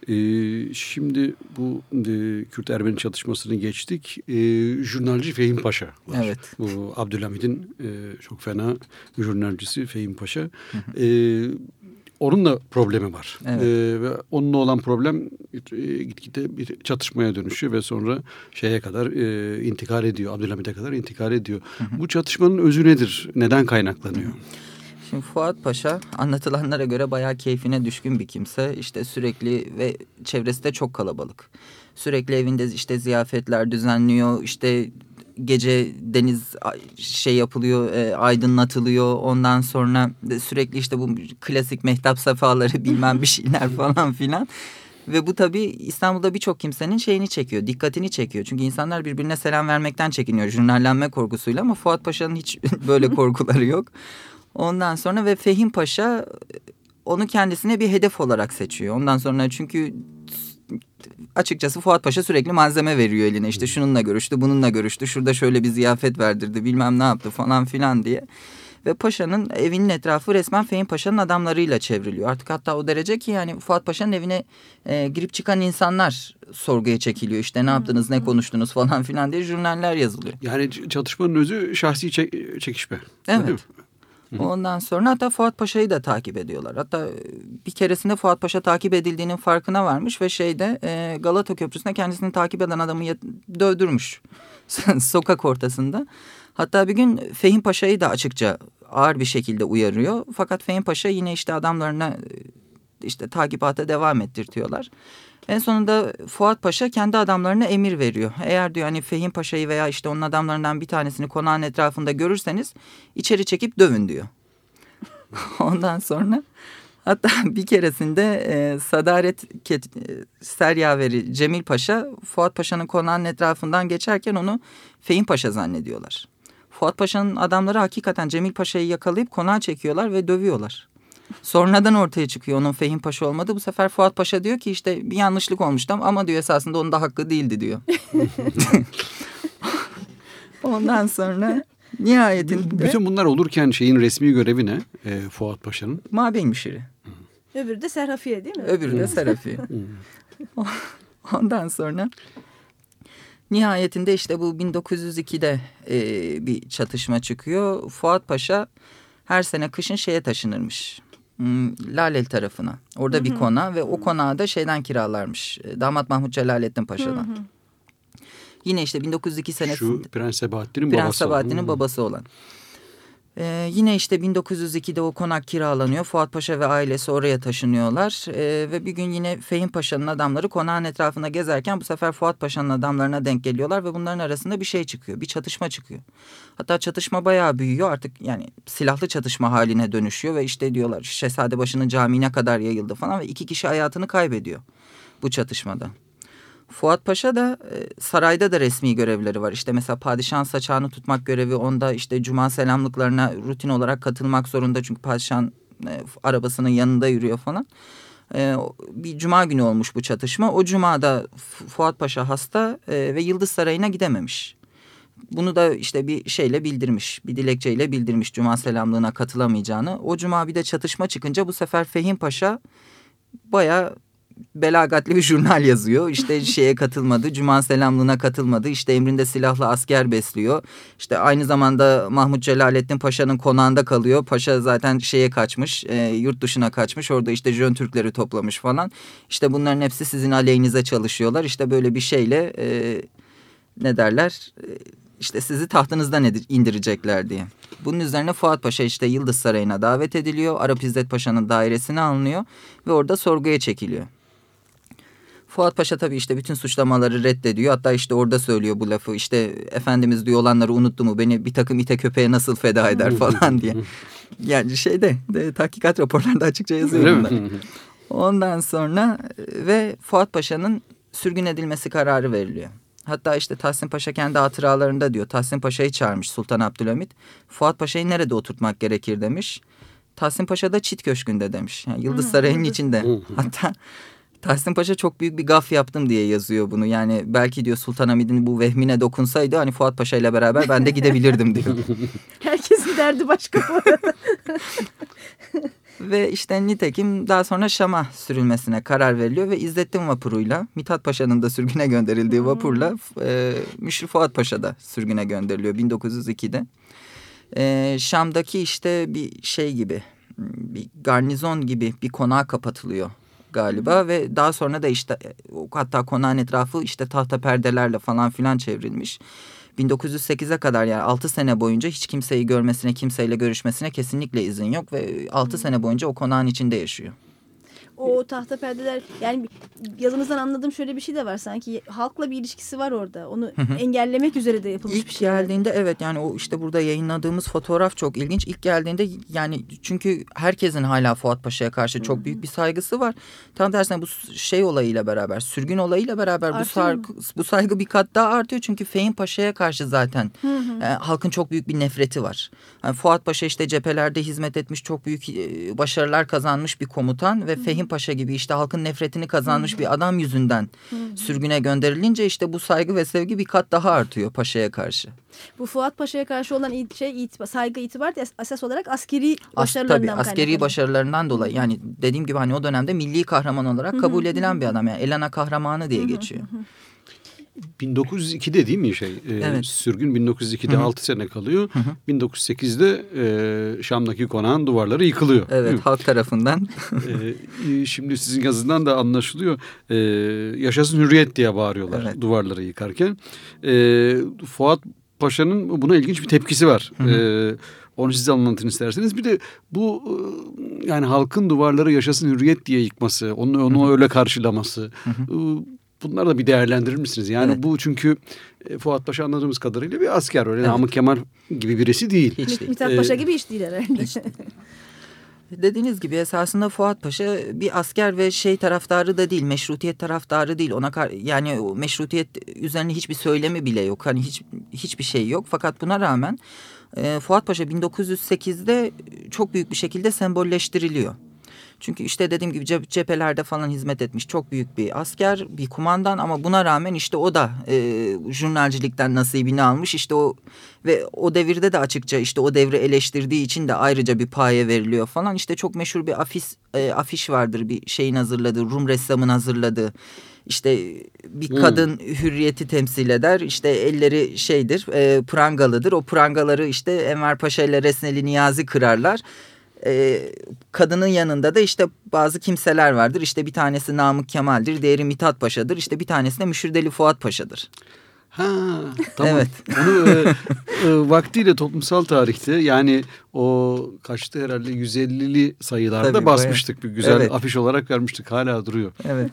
Ee, şimdi bu e, Kürt-Ermeni çatışmasını geçtik. Ee, jurnalci Fehim Paşa var. Evet. Bu Abdülhamid'in e, çok fena jurnalcisi Fehim Paşa. Ee, onunla problemi var. Evet. Ee, ve onunla olan problem e, gitgide bir çatışmaya dönüşüyor ve sonra şeye kadar e, intikal ediyor. Abdülhamit'e kadar intikal ediyor. Bu çatışmanın özü nedir? Neden kaynaklanıyor? Şimdi Fuat Paşa anlatılanlara göre bayağı keyfine düşkün bir kimse. İşte sürekli ve çevresi de çok kalabalık. Sürekli evinde işte ziyafetler düzenliyor. İşte gece deniz şey yapılıyor, e, aydınlatılıyor. Ondan sonra sürekli işte bu klasik mehtap safaları bilmem bir şeyler falan filan. Ve bu tabii İstanbul'da birçok kimsenin şeyini çekiyor, dikkatini çekiyor. Çünkü insanlar birbirine selam vermekten çekiniyor jurnallenme korkusuyla ama Fuat Paşa'nın hiç böyle korkuları yok. Ondan sonra ve Fehim Paşa onu kendisine bir hedef olarak seçiyor. Ondan sonra çünkü açıkçası Fuat Paşa sürekli malzeme veriyor eline. İşte şununla görüştü, bununla görüştü, şurada şöyle bir ziyafet verdirdi, bilmem ne yaptı falan filan diye. Ve Paşa'nın evinin etrafı resmen Fehim Paşa'nın adamlarıyla çevriliyor. Artık hatta o derece ki yani Fuat Paşa'nın evine e, girip çıkan insanlar sorguya çekiliyor. İşte ne yaptınız, ne konuştunuz falan filan diye jurnaller yazılıyor. Yani çatışmanın özü şahsi çek çekişme. Evet. Ondan sonra hatta Fuat Paşa'yı da takip ediyorlar. Hatta bir keresinde Fuat Paşa takip edildiğinin farkına varmış ve şeyde e, Galata Köprüsü'nde kendisini takip eden adamı dövdürmüş sokak ortasında. Hatta bir gün Fehim Paşa'yı da açıkça ağır bir şekilde uyarıyor. Fakat Fehim Paşa yine işte adamlarına işte takibata devam ettirtiyorlar. En sonunda Fuat Paşa kendi adamlarına emir veriyor. Eğer diyor hani Fehim Paşa'yı veya işte onun adamlarından bir tanesini konağın etrafında görürseniz içeri çekip dövün diyor. Ondan sonra hatta bir keresinde e, Sadaret e, Seryaveri Cemil Paşa Fuat Paşa'nın konağının etrafından geçerken onu Fehim Paşa zannediyorlar. Fuat Paşa'nın adamları hakikaten Cemil Paşa'yı yakalayıp konağa çekiyorlar ve dövüyorlar. Sonradan ortaya çıkıyor onun Fehim Paşa olmadı. Bu sefer Fuat Paşa diyor ki işte bir yanlışlık olmuştu ama diyor esasında onun da hakkı değildi diyor. Ondan sonra nihayetinde... Bütün bunlar olurken şeyin resmi görevi ne e, Fuat Paşa'nın? Mabey müşiri. Öbürü de Serhafiye değil mi? Öbürü de Serafi. Ondan sonra nihayetinde işte bu 1902'de e, bir çatışma çıkıyor. Fuat Paşa her sene kışın şeye taşınırmış. Hmm, Lalel tarafına. Orada bir kona ve o konağı da şeyden kiralarmış. e, Damat Mahmut Celalettin Paşa'dan. Yine işte 1902 senesinde. Şu Prens Sebahattin'in Prens babası. Sabahattin'in Hmm. babası olan. Ee, yine işte 1902'de o konak kiralanıyor. Fuat Paşa ve ailesi oraya taşınıyorlar. Ee, ve bir gün yine Fehim Paşa'nın adamları konağın etrafında gezerken bu sefer Fuat Paşa'nın adamlarına denk geliyorlar ve bunların arasında bir şey çıkıyor. Bir çatışma çıkıyor. Hatta çatışma bayağı büyüyor artık yani silahlı çatışma haline dönüşüyor ve işte diyorlar Şehzadebaşı'nın camiine kadar yayıldı falan ve iki kişi hayatını kaybediyor bu çatışmada. Fuat Paşa da e, sarayda da resmi görevleri var. İşte mesela padişahın saçağını tutmak görevi onda işte cuma selamlıklarına rutin olarak katılmak zorunda. Çünkü padişahın e, arabasının yanında yürüyor falan. E, bir cuma günü olmuş bu çatışma. O cumada Fu- Fuat Paşa hasta e, ve Yıldız Sarayı'na gidememiş. Bunu da işte bir şeyle bildirmiş, bir dilekçeyle bildirmiş cuma selamlığına katılamayacağını. O cuma bir de çatışma çıkınca bu sefer Fehim Paşa bayağı belagatli bir jurnal yazıyor. İşte şeye katılmadı, cuma selamlığına katılmadı. İşte emrinde silahlı asker besliyor. İşte aynı zamanda Mahmut Celalettin Paşa'nın konağında kalıyor. Paşa zaten şeye kaçmış, e, yurt dışına kaçmış. Orada işte Jön Türkleri toplamış falan. İşte bunların hepsi sizin aleyhinize çalışıyorlar. İşte böyle bir şeyle e, ne derler... E, işte sizi tahtınızdan indirecekler diye. Bunun üzerine Fuat Paşa işte Yıldız Sarayı'na davet ediliyor. Arap İzzet Paşa'nın dairesine alınıyor ve orada sorguya çekiliyor. Fuat Paşa tabii işte bütün suçlamaları reddediyor. Hatta işte orada söylüyor bu lafı. İşte Efendimiz diyor olanları unuttu mu? Beni bir takım ite köpeğe nasıl feda eder falan diye. Yani şeyde de, tahkikat raporlarında açıkça yazıyor bunlar. Ondan sonra e, ve Fuat Paşa'nın sürgün edilmesi kararı veriliyor. Hatta işte Tahsin Paşa kendi hatıralarında diyor. Tahsin Paşa'yı çağırmış Sultan Abdülhamit. Fuat Paşa'yı nerede oturtmak gerekir demiş. Tahsin Paşa da Çit Köşkü'nde demiş. Yani Yıldız Sarayı'nın içinde. Hatta Tahsin Paşa çok büyük bir gaf yaptım diye yazıyor bunu. Yani belki diyor Sultan Hamid'in bu vehmine dokunsaydı hani Fuat Paşa ile beraber ben de gidebilirdim diyor. Herkesin derdi başka bu arada. Ve işte nitekim daha sonra Şam'a sürülmesine karar veriliyor ve İzzettin vapuruyla Mithat Paşa'nın da sürgüne gönderildiği vapurla e, Müşri Fuat Paşa da sürgüne gönderiliyor 1902'de. E, Şam'daki işte bir şey gibi bir garnizon gibi bir konağa kapatılıyor galiba ve daha sonra da işte hatta konağın etrafı işte tahta perdelerle falan filan çevrilmiş. 1908'e kadar yani 6 sene boyunca hiç kimseyi görmesine, kimseyle görüşmesine kesinlikle izin yok ve 6 sene boyunca o konağın içinde yaşıyor. O tahta perdeler yani yazınızdan anladığım şöyle bir şey de var sanki halkla bir ilişkisi var orada. Onu engellemek üzere de yapılmış İlk bir şey. geldiğinde evet yani o işte burada yayınladığımız fotoğraf çok ilginç. İlk geldiğinde yani çünkü herkesin hala Fuat Paşa'ya karşı çok büyük bir saygısı var. Tam tersine bu şey olayıyla beraber, sürgün olayıyla beraber bu, saygı, bu saygı bir kat daha artıyor. Çünkü Fehim Paşa'ya karşı zaten e, halkın çok büyük bir nefreti var. Yani Fuat Paşa işte cephelerde hizmet etmiş, çok büyük e, başarılar kazanmış bir komutan ve Fehim Paşa gibi işte halkın nefretini kazanmış bir adam yüzünden sürgüne gönderilince işte bu saygı ve sevgi bir kat daha artıyor Paşa'ya karşı. Bu Fuat Paşa'ya karşı olan it- şey saygı itibar esas olarak askeri As, başarılarından tabii askeri başarılarından dolayı. yani dediğim gibi hani o dönemde milli kahraman olarak kabul edilen bir adam. Yani Elena kahramanı diye geçiyor. 1902'de değil mi şey? Ee, Evet. Sürgün 1902'de 6 sene kalıyor. 1908'de e, Şam'daki konağın duvarları yıkılıyor. Evet halk tarafından. Ee, şimdi sizin yazından da anlaşılıyor. Ee, yaşasın hürriyet diye bağırıyorlar Evet. duvarları yıkarken. Ee, Fuat Paşa'nın buna ilginç bir tepkisi var. Ee, onu size anlatın isterseniz. Bir de bu e, yani halkın duvarları yaşasın hürriyet diye yıkması, onu, onu öyle karşılaması. e, Bunları da bir değerlendirir misiniz? Yani Evet. bu çünkü e, Fuat Paşa anladığımız kadarıyla bir asker. Öyle Evet. Namık Kemal gibi birisi değil. Hiç değil. Mithat Ee, Paşa gibi iş değil herhalde. Dediğiniz gibi esasında Fuat Paşa bir asker ve şey taraftarı da değil, meşrutiyet taraftarı değil. Ona kar, yani o meşrutiyet üzerine hiçbir söylemi bile yok. Hani hiç hiçbir şey yok. Fakat buna rağmen e, Fuat Paşa 1908'de çok büyük bir şekilde sembolleştiriliyor. Çünkü işte dediğim gibi cep- cephelerde falan hizmet etmiş çok büyük bir asker, bir kumandan ama buna rağmen işte o da e, jurnalcilikten nasibini almış. İşte o ve o devirde de açıkça işte o devri eleştirdiği için de ayrıca bir paye veriliyor falan. İşte çok meşhur bir afiş, e, afiş vardır bir şeyin hazırladığı, Rum ressamın hazırladığı. İşte bir kadın hürriyeti temsil eder. İşte elleri şeydir, e, prangalıdır. O prangaları işte Enver Paşa ile Resneli Niyazi kırarlar. E, kadının yanında da işte bazı kimseler vardır. İşte bir tanesi Namık Kemal'dir, diğeri Mithat Paşa'dır. İşte bir tanesi de Müşirdeli Fuat Paşa'dır. Ha tamam. Evet. Onu e, e, vaktiyle toplumsal tarihte yani o kaçtı herhalde 150'li sayılarda Tabii, basmıştık bir güzel Evet. afiş olarak vermiştik hala duruyor. Evet.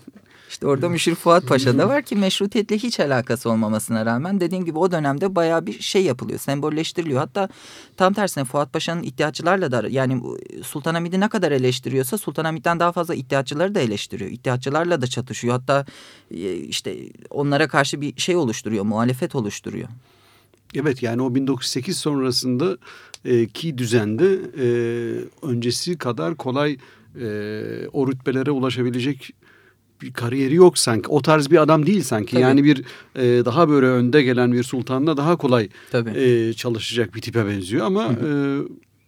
İşte orada Müşir Fuat Paşa da var ki meşrutiyetle hiç alakası olmamasına rağmen dediğim gibi o dönemde bayağı bir şey yapılıyor, sembolleştiriliyor. Hatta tam tersine Fuat Paşa'nın iddiatçılarla da yani bu Sultanahmet'i ne kadar eleştiriyorsa Sultanahmet'ten daha fazla iddiatçıları da eleştiriyor. İddiatçılarla da çatışıyor. Hatta e, işte onlara karşı bir şey oluşturuyor, muhalefet oluşturuyor. Evet yani o 1908 sonrasında e, ki düzende e, öncesi kadar kolay e, o rütbelere ulaşabilecek bir kariyeri yok sanki. O tarz bir adam değil sanki. Tabii. Yani bir e, daha böyle önde gelen bir sultanla daha kolay Tabii. e, çalışacak bir tipe benziyor ama e,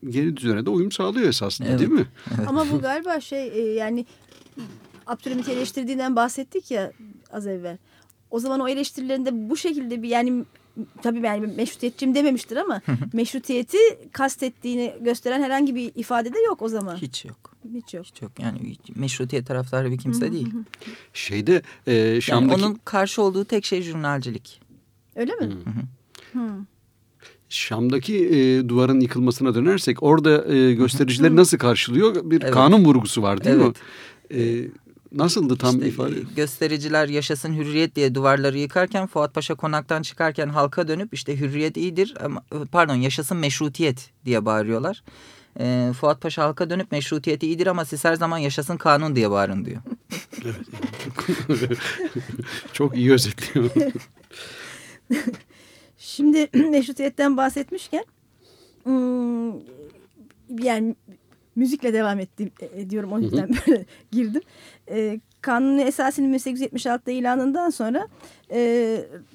yeni düzene de uyum sağlıyor esasında Evet. değil mi? Ama bu galiba şey e, yani Abdülhamit'i eleştirdiğinden bahsettik ya az evvel. O zaman o eleştirilerinde bu şekilde bir yani tabii ben meşrutiyetçiyim dememiştir ama meşrutiyeti kastettiğini gösteren herhangi bir ifade de yok o zaman. Hiç yok. Hiç yok. Hiç yok. Yani meşrutiyet taraftarı bir kimse değil. Şeyde e, Yani Şam'daki onun karşı olduğu tek şey jurnalcilik. Öyle mi? Şam'daki e, duvarın yıkılmasına dönersek orada e, göstericileri nasıl karşılıyor? Bir Evet. kanun vurgusu var değil Evet. mi? E, nasıldı tam İşte, ifade? e, göstericiler yaşasın hürriyet diye duvarları yıkarken Fuat Paşa konaktan çıkarken halka dönüp işte hürriyet iyidir ama pardon yaşasın meşrutiyet diye bağırıyorlar. E, Fuat Paşa halka dönüp meşrutiyet iyidir ama siz her zaman yaşasın kanun diye bağırın diyor. Çok iyi özetliyor. Şimdi meşrutiyetten bahsetmişken hmm, yani müzikle devam ettim e, ediyorum o yüzden böyle girdim. E, Kanuni Esası'nın 1876'da ilanından sonra e,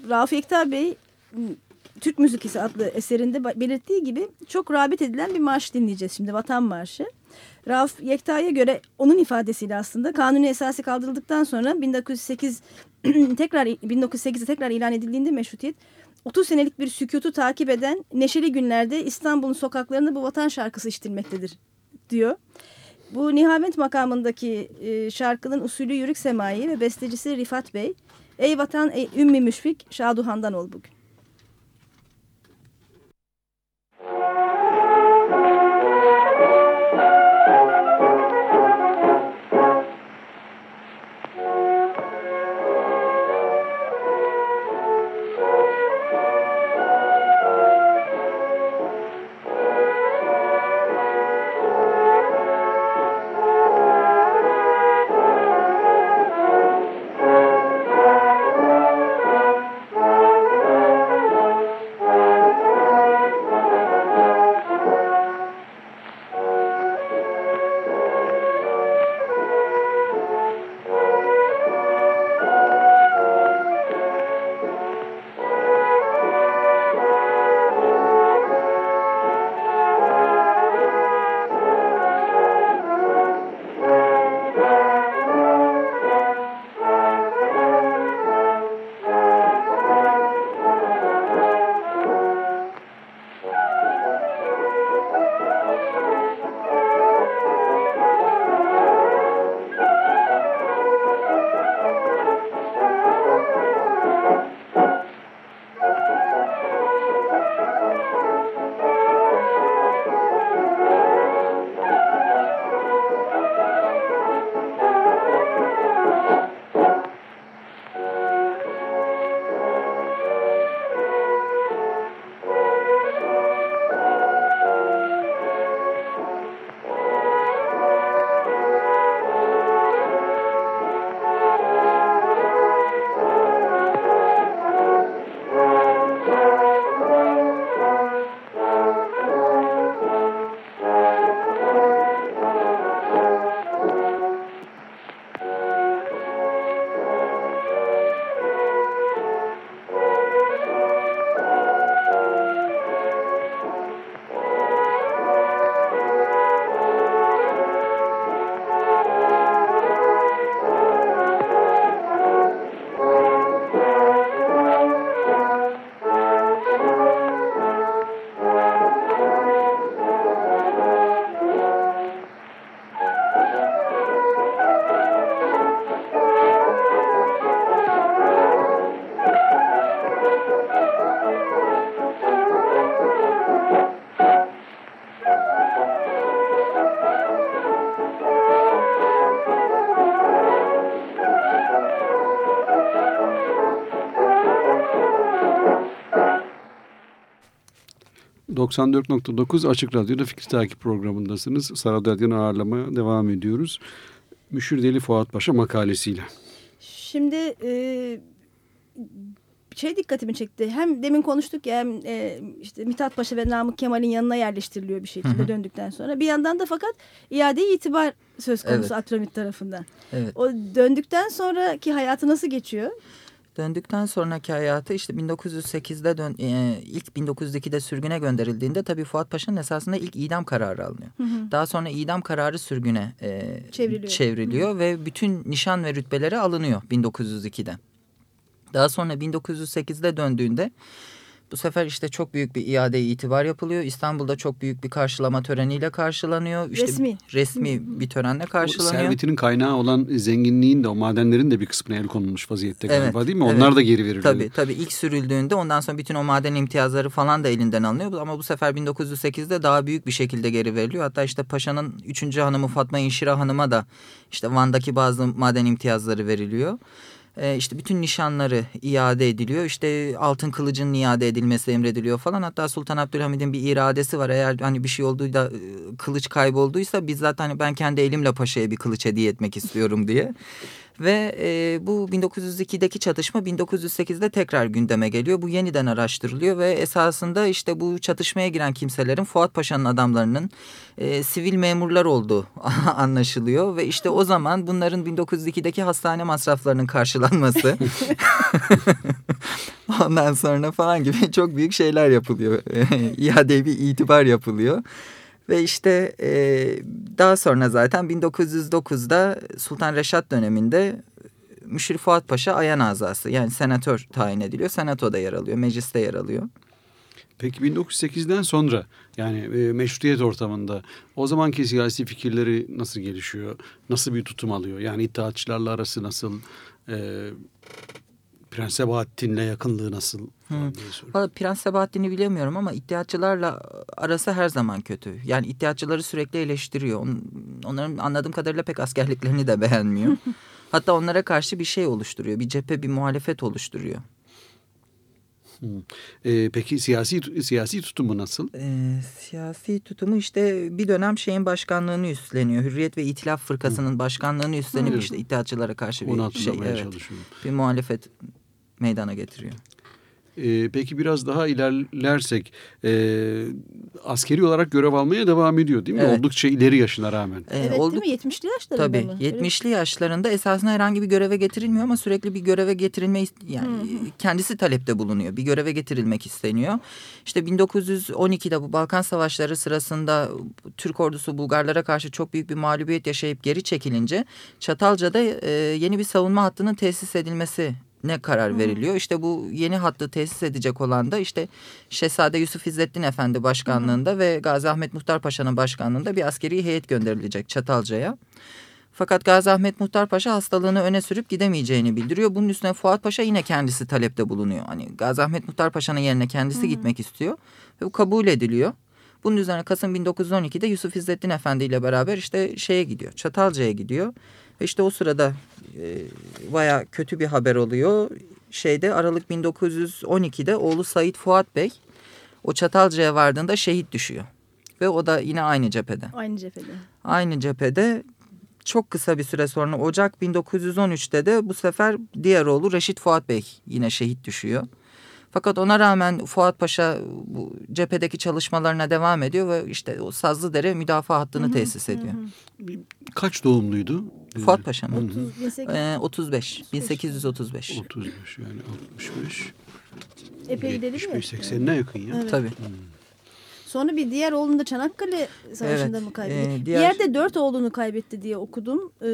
Rauf Yekta Bey Türk Müzikisi adlı eserinde belirttiği gibi çok rağbet edilen bir marş dinleyeceğiz şimdi Vatan Marşı. Rauf Yekta'ya göre onun ifadesiyle aslında Kanuni Esası kaldırıldıktan sonra 1908 tekrar 1908'de tekrar ilan edildiğinde meşrutiyet 30 senelik bir sükutu takip eden neşeli günlerde İstanbul'un sokaklarında bu vatan şarkısı işitilmektedir diyor. Bu Nihavent makamındaki e, şarkının usulü Yürük Semai ve bestecisi Rifat Bey. Ey vatan ey ümmi müşfik Şaduhan'dan ol bugün. ...94.9 Açık Radyo'da Fikri Takip programındasınız. Sara Radyo'nu ağırlamaya devam ediyoruz. Müşür Deli Fuat Paşa makalesiyle. Şimdi e, şey dikkatimi çekti. Hem demin konuştuk ya hem e, işte Mithat Paşa ve Namık Kemal'in yanına yerleştiriliyor bir şekilde Hı hı. döndükten sonra. Bir yandan da fakat iade itibar söz konusu Evet. Abdülhamit tarafından. Evet. O döndükten sonraki hayatı nasıl geçiyor? Döndükten sonraki hayatı işte 1908'de dön, e, ilk 1902'de sürgüne gönderildiğinde tabii Fuat Paşa'nın esasında ilk idam kararı alınıyor. Daha sonra idam kararı sürgüne e, Çevriliyor. çevriliyor ve bütün nişan ve rütbeleri alınıyor 1902'de. Daha sonra 1908'de döndüğünde bu sefer işte çok büyük bir iade itibar yapılıyor. İstanbul'da çok büyük bir karşılama töreniyle karşılanıyor. İşte Resmi. Resmi bir törenle O karşılanıyor. servetinin kaynağı olan zenginliğin de o madenlerin de bir kısmına el konulmuş vaziyette galiba Evet, değil mi? evet. Onlar da geri veriliyor. Tabii tabii ilk sürüldüğünde ondan sonra bütün o maden imtiyazları falan da elinden alınıyor. Ama bu sefer 1908'de daha büyük bir şekilde geri veriliyor. Hatta işte paşanın üçüncü hanımı Fatma İnşira Hanım'a da işte Van'daki bazı maden imtiyazları veriliyor. Ee, işte bütün nişanları iade ediliyor. İşte altın kılıcın iade edilmesi emrediliyor falan. Hatta Sultan Abdülhamid'in bir iradesi var. Eğer hani bir şey olduğu da e, kılıç kaybolduysa bizzat hani ben kendi elimle paşaya bir kılıç hediye etmek istiyorum diye. Ve e, bu 1902'deki çatışma 1908'de tekrar gündeme geliyor. Bu yeniden araştırılıyor ve esasında işte bu çatışmaya giren kimselerin Fuat Paşa'nın adamlarının e, sivil memurlar olduğu anlaşılıyor. Ve işte o zaman bunların 1902'deki hastane masraflarının karşılanması ondan sonra falan gibi çok büyük şeyler yapılıyor. İade bir itibar yapılıyor. Ve işte e, daha sonra zaten 1909'da Sultan Reşat döneminde Müşir Fuat Paşa ayan azası yani senatör tayin ediliyor. Senatoda yer alıyor, mecliste yer alıyor. Peki 1908'den sonra yani e, meşrutiyet ortamında o zamanki siyasi fikirleri nasıl gelişiyor? Nasıl bir tutum alıyor? Yani İttihatçılarla arası nasıl? E, Prens Sebahattin'le yakınlığı nasıl? Soruyorum. Valla Prens Sebahattin'i bilemiyorum ama iddiatçılarla arası her zaman kötü. Yani iddiatçıları sürekli eleştiriyor. On- Onların anladığım kadarıyla pek askerliklerini de beğenmiyor. Hatta onlara karşı bir şey oluşturuyor. Bir cephe, bir muhalefet oluşturuyor. E, peki siyasi siyasi tutumu nasıl? Ee, siyasi tutumu işte bir dönem şeyin başkanlığını üstleniyor. Hürriyet ve İtilaf Fırkası'nın başkanlığını üstlenip Hı. işte iddiatçılara karşı Onu bir şey, evet, çalışıyorum. bir muhalefet meydana getiriyor. E, peki biraz daha ilerlersek e, askeri olarak görev almaya devam ediyor değil mi? Evet. Oldukça ileri yaşına rağmen. Ee, evet olduk- değil mi? 70'li yaşlarında Tabii mı? 70'li yaşlarında esasında herhangi bir göreve getirilmiyor ama sürekli bir göreve getirilme yani kendisi talepte bulunuyor. Bir göreve getirilmek isteniyor. İşte 1912'de bu Balkan Savaşları sırasında Türk ordusu Bulgarlara karşı çok büyük bir mağlubiyet yaşayıp geri çekilince Çatalca'da e, yeni bir savunma hattının tesis edilmesi ne karar veriliyor. İşte bu yeni hattı tesis edecek olan da işte Şehzade Yusuf İzzettin Efendi başkanlığında ve Gazi Ahmet Muhtar Paşa'nın başkanlığında bir askeri heyet gönderilecek Çatalca'ya. Fakat Gazi Ahmet Muhtar Paşa hastalığını öne sürüp gidemeyeceğini bildiriyor. Bunun üstüne Fuat Paşa yine kendisi talepte bulunuyor. Hani Gazi Ahmet Muhtar Paşa'nın yerine kendisi gitmek istiyor ve bu kabul ediliyor. Bunun üzerine Kasım 1912'de Yusuf İzzettin Efendi ile beraber işte şeye gidiyor. Çatalca'ya gidiyor. Ve işte o sırada e, baya kötü bir haber oluyor. Şeyde Aralık 1912'de oğlu Said Fuat Bey o Çatalca'ya vardığında şehit düşüyor. Ve o da yine aynı cephede. Aynı cephede. Aynı cephede çok kısa bir süre sonra Ocak 1913'te de bu sefer diğer oğlu Reşit Fuat Bey yine şehit düşüyor. Fakat ona rağmen Fuat Paşa bu cephedeki çalışmalarına devam ediyor ve işte o Sazlıdere müdafaa hattını tesis ediyor. Kaç doğumluydu? Fuat Paşa mı? 18 Ee, 35, 1835. 35 yani 65. epey ileri mi? 75 80'ine yakın ya. Evet. Tabii. Sonra bir diğer oğlunu da Çanakkale Savaşı'nda Evet, mı kaybetti? e, Bir diğer- yerde dört oğlunu kaybetti diye okudum. Ee,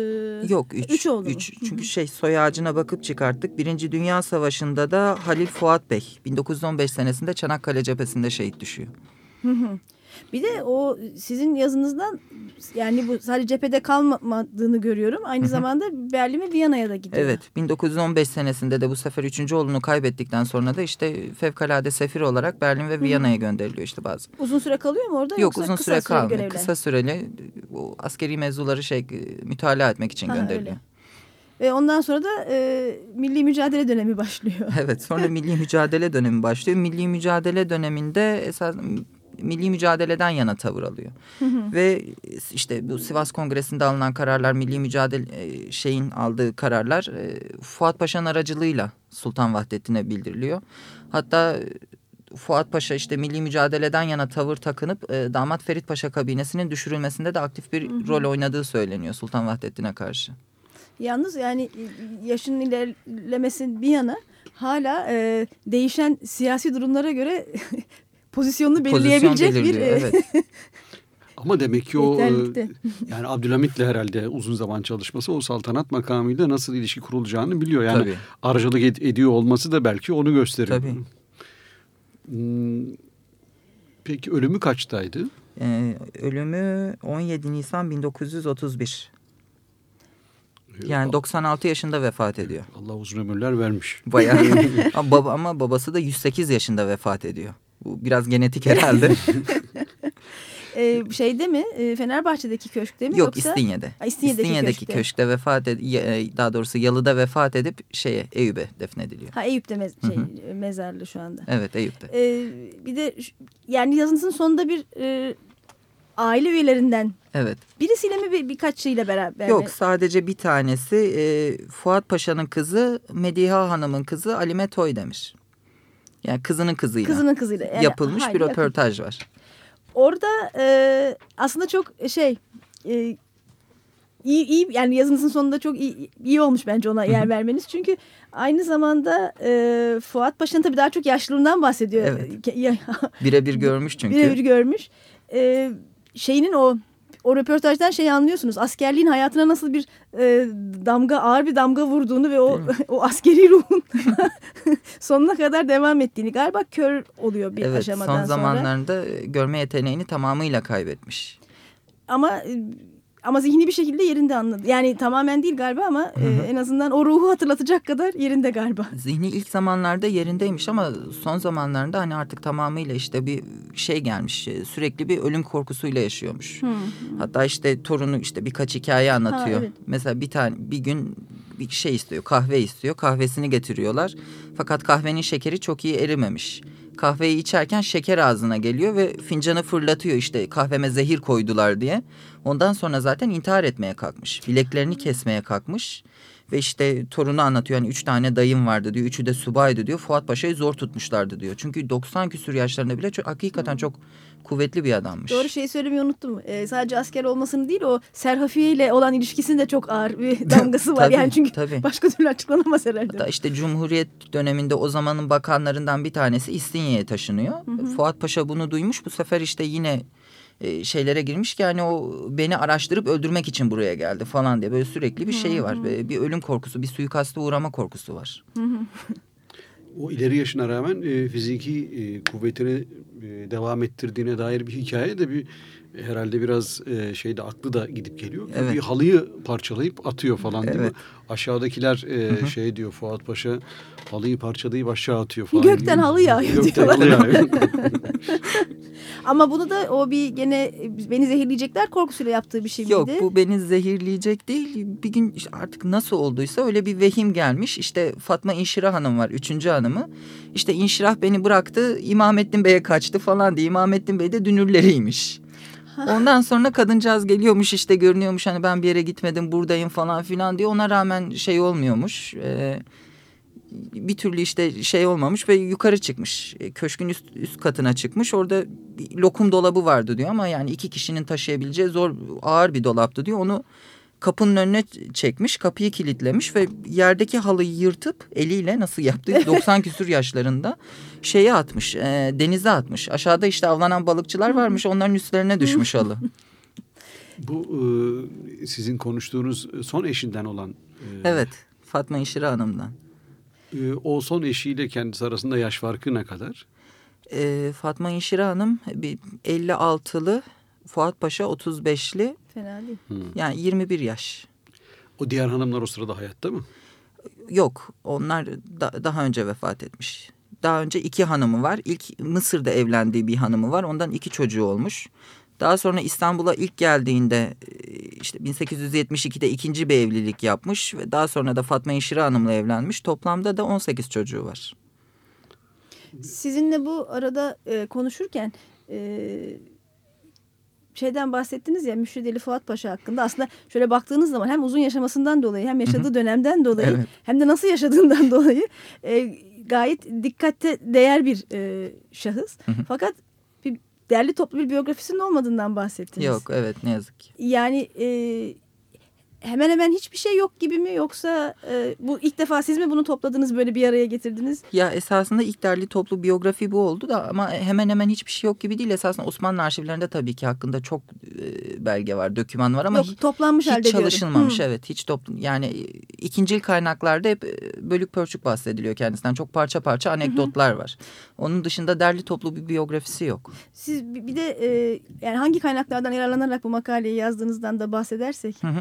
Yok üç. Üç oğlu mu? Üç. Çünkü şey soy ağacına bakıp çıkarttık. Birinci Dünya Savaşı'nda da Halil Fuat Bey 1915 senesinde Çanakkale cephesinde şehit düşüyor. Bir de o sizin yazınızdan yani bu sadece cephede kalmadığını görüyorum. Aynı zamanda Berlin ve Viyana'ya da gidiyor. Evet 1915 senesinde de bu sefer üçüncü oğlunu kaybettikten sonra da işte fevkalade sefir olarak Berlin ve Viyana'ya gönderiliyor işte bazı. Uzun süre kalıyor mu orada? Yok uzun süre kalmıyor. görevler? Kısa süreli bu askeri mevzuları şey mütalaa etmek için Ha, gönderiliyor. öyle. Ve ondan sonra da e, milli mücadele dönemi başlıyor. Evet sonra milli mücadele dönemi başlıyor. Milli mücadele döneminde esas milli mücadeleden yana tavır alıyor. Ve işte bu Sivas Kongresi'nde alınan kararlar, milli mücadele e, şeyin aldığı kararlar e, Fuat Paşa'nın aracılığıyla Sultan Vahdettin'e bildiriliyor. Hatta e, Fuat Paşa işte milli mücadeleden yana tavır takınıp e, damat Ferit Paşa kabinesinin düşürülmesinde de aktif bir rol oynadığı söyleniyor Sultan Vahdettin'e karşı. Yalnız yani yaşın ilerlemesi bir yana hala e, değişen siyasi durumlara göre pozisyonunu belirleyebilecek Pozisyon bir belirliyor, e, evet. Ama demek ki o e, Yeterlikte. yani Abdülhamit'le herhalde uzun zaman çalışması o saltanat makamıyla nasıl ilişki kurulacağını biliyor. Yani Tabii. aracılık ed- ediyor olması da belki onu gösteriyor. Tabii. Hmm, Peki ölümü kaçtaydı? Ee, ölümü 17 Nisan 1931. Yani 96 yaşında vefat ediyor. Allah uzun ömürler vermiş. Bayağı. ama, baba, ama babası da 108 yaşında vefat ediyor. Bu biraz genetik herhalde. e, şeyde mi e, Fenerbahçe'deki köşkte mi Yok yoksa? İstinye'de. Ha, İstinye'deki İstinye'deki köşkte. köşkte vefat ed e, daha doğrusu Yalı'da vefat edip şeye Eyüp'e defnediliyor. Ha Eyüp'te mez- şey, mezarlı şu anda. Evet Eyüp'te. E, bir de yani yazınızın sonunda bir e, aile üyelerinden Evet. birisiyle mi bir, birkaçıyla beraber? Yok mi? sadece bir tanesi e, Fuat Paşa'nın kızı Mediha Hanım'ın kızı Alime Toydemir. Yani kızının kızıyla Kızının kızıyla. Yani yapılmış bir yakın. röportaj var. Orada e, aslında çok şey e, iyi, iyi yani yazınızın sonunda çok iyi, iyi olmuş bence ona yer vermeniz. Çünkü aynı zamanda e, Fuat Paşa'nın tabii daha çok yaşlılığından bahsediyor. Evet. Birebir görmüş çünkü. Birebir görmüş. E, şeyinin o o röportajdan şeyi anlıyorsunuz. Askerliğin hayatına nasıl bir e, damga, ağır bir damga vurduğunu ve o o askeri ruhun sonuna kadar devam ettiğini. Galiba kör oluyor bir evet, aşamadan son sonra. zamanlarında e, görme yeteneğini tamamıyla kaybetmiş. Ama e, ama zihni bir şekilde yerinde anladı. Yani tamamen değil galiba ama e, en azından o ruhu hatırlatacak kadar yerinde galiba. Zihni ilk zamanlarda yerindeymiş ama son zamanlarında hani artık tamamıyla işte bir şey gelmiş. e, Sürekli bir ölüm korkusuyla yaşıyormuş. Hatta işte torunu işte birkaç hikaye anlatıyor. evet. Mesela bir tane bir gün bir şey istiyor, kahve istiyor. Kahvesini getiriyorlar. Fakat kahvenin şekeri çok iyi erimemiş. Kahveyi içerken şeker ağzına geliyor ve fincanı fırlatıyor işte kahveme zehir koydular diye. Ondan sonra zaten intihar etmeye kalkmış. Bileklerini kesmeye kalkmış. Ve işte torunu anlatıyor. Yani üç tane dayım vardı diyor. Üçü de subaydı diyor. Fuat Paşa'yı zor tutmuşlardı diyor. Çünkü 90 küsur yaşlarında bile çok, hakikaten çok kuvvetli bir adammış. Doğru şeyi söylemeyi unuttum. Ee, sadece asker olmasını değil o Serhafiye ile olan ilişkisinde çok ağır bir damgası var. Tabii, yani çünkü tabii. başka türlü açıklanamaz herhalde. Hatta işte Cumhuriyet döneminde o zamanın bakanlarından bir tanesi İstinye'ye taşınıyor. Fuat Paşa bunu duymuş. Bu sefer işte yine e, şeylere girmiş ki hani o beni araştırıp öldürmek için buraya geldi falan diye böyle sürekli bir şeyi var. Bir ölüm korkusu, bir suikaste uğrama korkusu var. O ileri yaşına rağmen e, fiziki e, kuvvetini e, devam ettirdiğine dair bir hikaye de bir e, herhalde biraz e, şeyde aklı da gidip geliyor. Evet. Bir halıyı parçalayıp atıyor falan değil mi? Evet. Aşağıdakiler e, şey diyor Fuat Paşa halıyı parçalayıp aşağı atıyor falan. Gökten gibi. halı yağıyor Gökten diyorlar. halı yağıyor. Ama bunu da o bir gene beni zehirleyecekler korkusuyla yaptığı bir şey miydi? Yok bu beni zehirleyecek değil. Bir gün işte artık nasıl olduysa öyle bir vehim gelmiş. İşte Fatma İnşirah Hanım var üçüncü hanımı. İşte İnşirah beni bıraktı İmamettin Bey'e kaçtı falan diye. İmamettin Bey de dünürleriymiş. Ondan sonra kadıncağız geliyormuş işte görünüyormuş hani ben bir yere gitmedim buradayım falan filan diye. Ona rağmen şey olmuyormuş. Ee, bir türlü işte şey olmamış ve yukarı çıkmış. E, Köşkün üst, üst katına çıkmış. Orada lokum dolabı vardı diyor ama yani iki kişinin taşıyabileceği zor ağır bir dolaptı diyor. Onu kapının önüne çekmiş, kapıyı kilitlemiş ve yerdeki halıyı yırtıp eliyle nasıl yaptı 90 küsür yaşlarında şeye atmış, e, denize atmış. Aşağıda işte avlanan balıkçılar varmış, onların üstlerine düşmüş halı. Bu e, sizin konuştuğunuz son eşinden olan e, Evet, Fatma İnşira Hanım'dan. e, o son eşiyle kendisi arasında yaş farkı ne kadar? E, Fatma İnşira Hanım bir 56'lı, Fuat Paşa 35'li, Fena değil. yani 21 yaş. O diğer hanımlar o sırada hayatta mı? Yok onlar da- daha önce vefat etmiş. Daha önce iki hanımı var. İlk Mısır'da evlendiği bir hanımı var. Ondan iki çocuğu olmuş. Daha sonra İstanbul'a ilk geldiğinde e, işte 1872'de ikinci bir evlilik yapmış. ve Daha sonra da Fatma İnşira Hanım'la evlenmiş. Toplamda da 18 çocuğu var. Sizinle bu arada e, konuşurken e, şeyden bahsettiniz ya Müşrideli Fuat Paşa hakkında. Aslında şöyle baktığınız zaman hem uzun yaşamasından dolayı hem yaşadığı dönemden dolayı Evet. hem de nasıl yaşadığından dolayı e, gayet dikkatte değer bir e, şahıs. Fakat bir derli toplu bir biyografisinin olmadığından bahsettiniz. Yok evet ne yazık ki. Yani e, hemen hemen hiçbir şey yok gibi mi yoksa e, bu ilk defa siz mi bunu topladınız böyle bir araya getirdiniz? Ya esasında ilk derli toplu biyografi bu oldu da ama hemen hemen hiçbir şey yok gibi değil. Esasında Osmanlı arşivlerinde tabii ki hakkında çok e, belge var, döküman var ama yok hiç- toplanmış halde hiç diyorum. çalışılmamış Hı. evet hiç toplu yani e, ikincil kaynaklarda hep e, bölük pörçük bahsediliyor kendisinden çok parça parça anekdotlar var. Onun dışında derli toplu bir biyografisi yok. Siz bir de e, yani hangi kaynaklardan yararlanarak bu makaleyi yazdığınızdan da bahsedersek. Var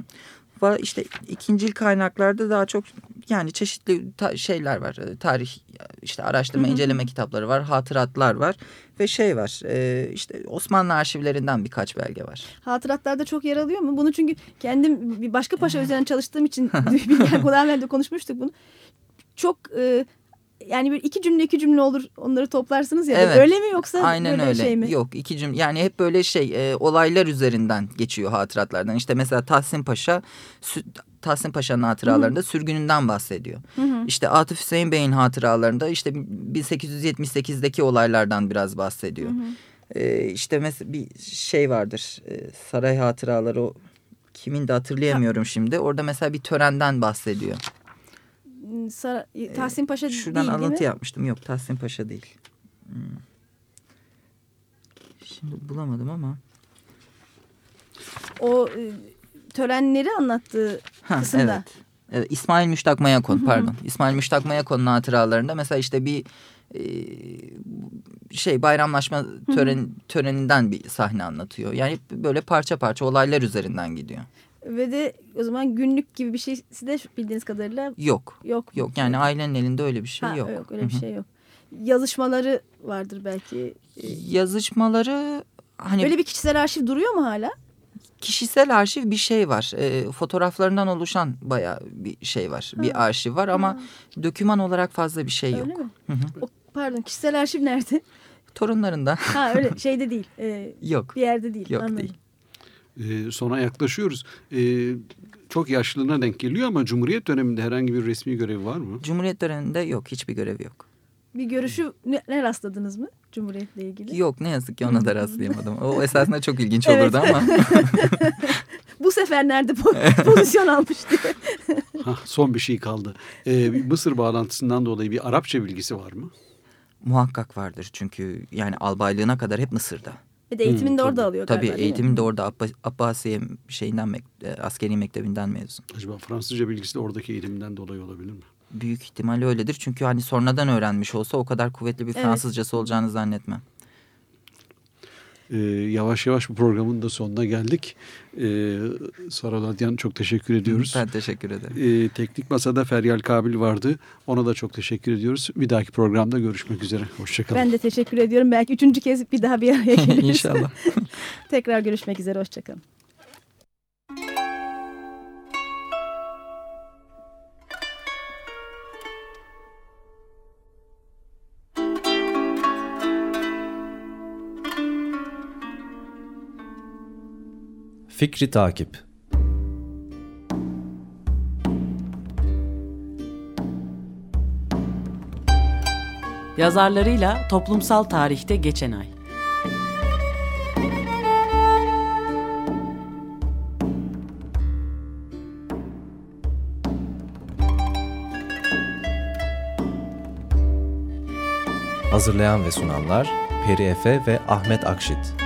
işte ikincil kaynaklarda daha çok yani çeşitli şeyler var. E, Tarih işte araştırma inceleme kitapları var, hatıratlar var ve şey var. e, işte Osmanlı arşivlerinden birkaç belge var. Hatıratlarda çok yer alıyor mu? Bunu çünkü kendim bir başka paşa üzerine çalıştığım için Bilgen Kodamer'de de konuşmuştuk bunu. Çok e, yani bir iki cümle iki cümle olur onları toplarsınız ya. Evet. Öyle mi yoksa Aynen böyle öyle. şey mi? Yok iki cümle yani hep böyle şey e, olaylar üzerinden geçiyor hatıratlardan. İşte mesela Tahsin Paşa Tahsin Paşa'nın hatıralarında sürgününden bahsediyor. İşte Atıf Hüseyin Bey'in hatıralarında işte 1878'deki olaylardan biraz bahsediyor. E, işte mesela bir şey vardır e, saray hatıraları o kimin de hatırlayamıyorum şimdi. Orada mesela bir törenden bahsediyor. Sara- Tahsin Paşa Ee, Şuradan değil, değil alıntı mi? yapmıştım. Yok Tahsin Paşa değil. Hmm. Şimdi bulamadım ama. o e, törenleri anlattığı Ha, kısımda. evet. Evet, İsmail Müştak Mayakon pardon. İsmail Müştak Mayakon'un hatıralarında mesela işte bir e, şey bayramlaşma tören, töreninden bir sahne anlatıyor. Yani böyle parça parça olaylar üzerinden gidiyor. Ve de o zaman günlük gibi bir şeysi de bildiğiniz kadarıyla Yok. yok. Yok yani ailenin elinde öyle bir şey Ha, yok. yok öyle bir Hı şey yok. Yazışmaları vardır belki. Ee, Yazışmaları hani Böyle bir kişisel arşiv duruyor mu hala? kişisel arşiv bir şey var. E, fotoğraflarından oluşan bayağı bir şey var. Bir arşiv var ama döküman olarak fazla bir şey yok. Öyle mi? Hı hı. O, pardon kişisel arşiv nerede? Torunlarında Ha öyle şeyde değil. Ee, yok. bir yerde değil. Yok, Anladım. değil. Ee, sona yaklaşıyoruz. Ee, çok yaşlılığına denk geliyor ama Cumhuriyet döneminde herhangi bir resmi görevi var mı? Cumhuriyet döneminde yok. Hiçbir görev yok. Bir görüşü ne, ne rastladınız mı Cumhuriyet'le ilgili? Yok ne yazık ki ona da rastlayamadım. O esasında çok ilginç olurdu ama. Bu sefer nerede po- pozisyon almış diye. Hah, son bir şey kaldı. Ee, Mısır bağlantısından dolayı bir Arapça bilgisi var mı? Muhakkak vardır çünkü yani albaylığına kadar hep Mısır'da. Bir de eğitimini de Hı, orada tabii. alıyor Tabii galiba mi? eğitimini de orada Abba, Abbasiye şeyinden e, askeri mektebinden mezun. Acaba Fransızca bilgisi de oradaki eğitiminden dolayı olabilir mi? Büyük ihtimal öyledir çünkü hani sonradan öğrenmiş olsa o kadar kuvvetli bir Evet. Fransızcası olacağını zannetmem. Ee, yavaş yavaş bu programın da sonuna geldik. Ee, Sara Ladyan çok teşekkür ediyoruz. Ben teşekkür ederim. Ee, teknik masada Feryal Kabil vardı. Ona da çok teşekkür ediyoruz. Bir dahaki programda görüşmek üzere. Hoşçakalın. Ben de teşekkür ediyorum. Belki üçüncü kez bir daha bir araya geliriz. İnşallah. Tekrar görüşmek üzere. Hoşçakalın. Fikri takip. Yazarlarıyla toplumsal tarihte geçen ay. Hazırlayan ve sunanlar Peri Efe ve Ahmet Akşit.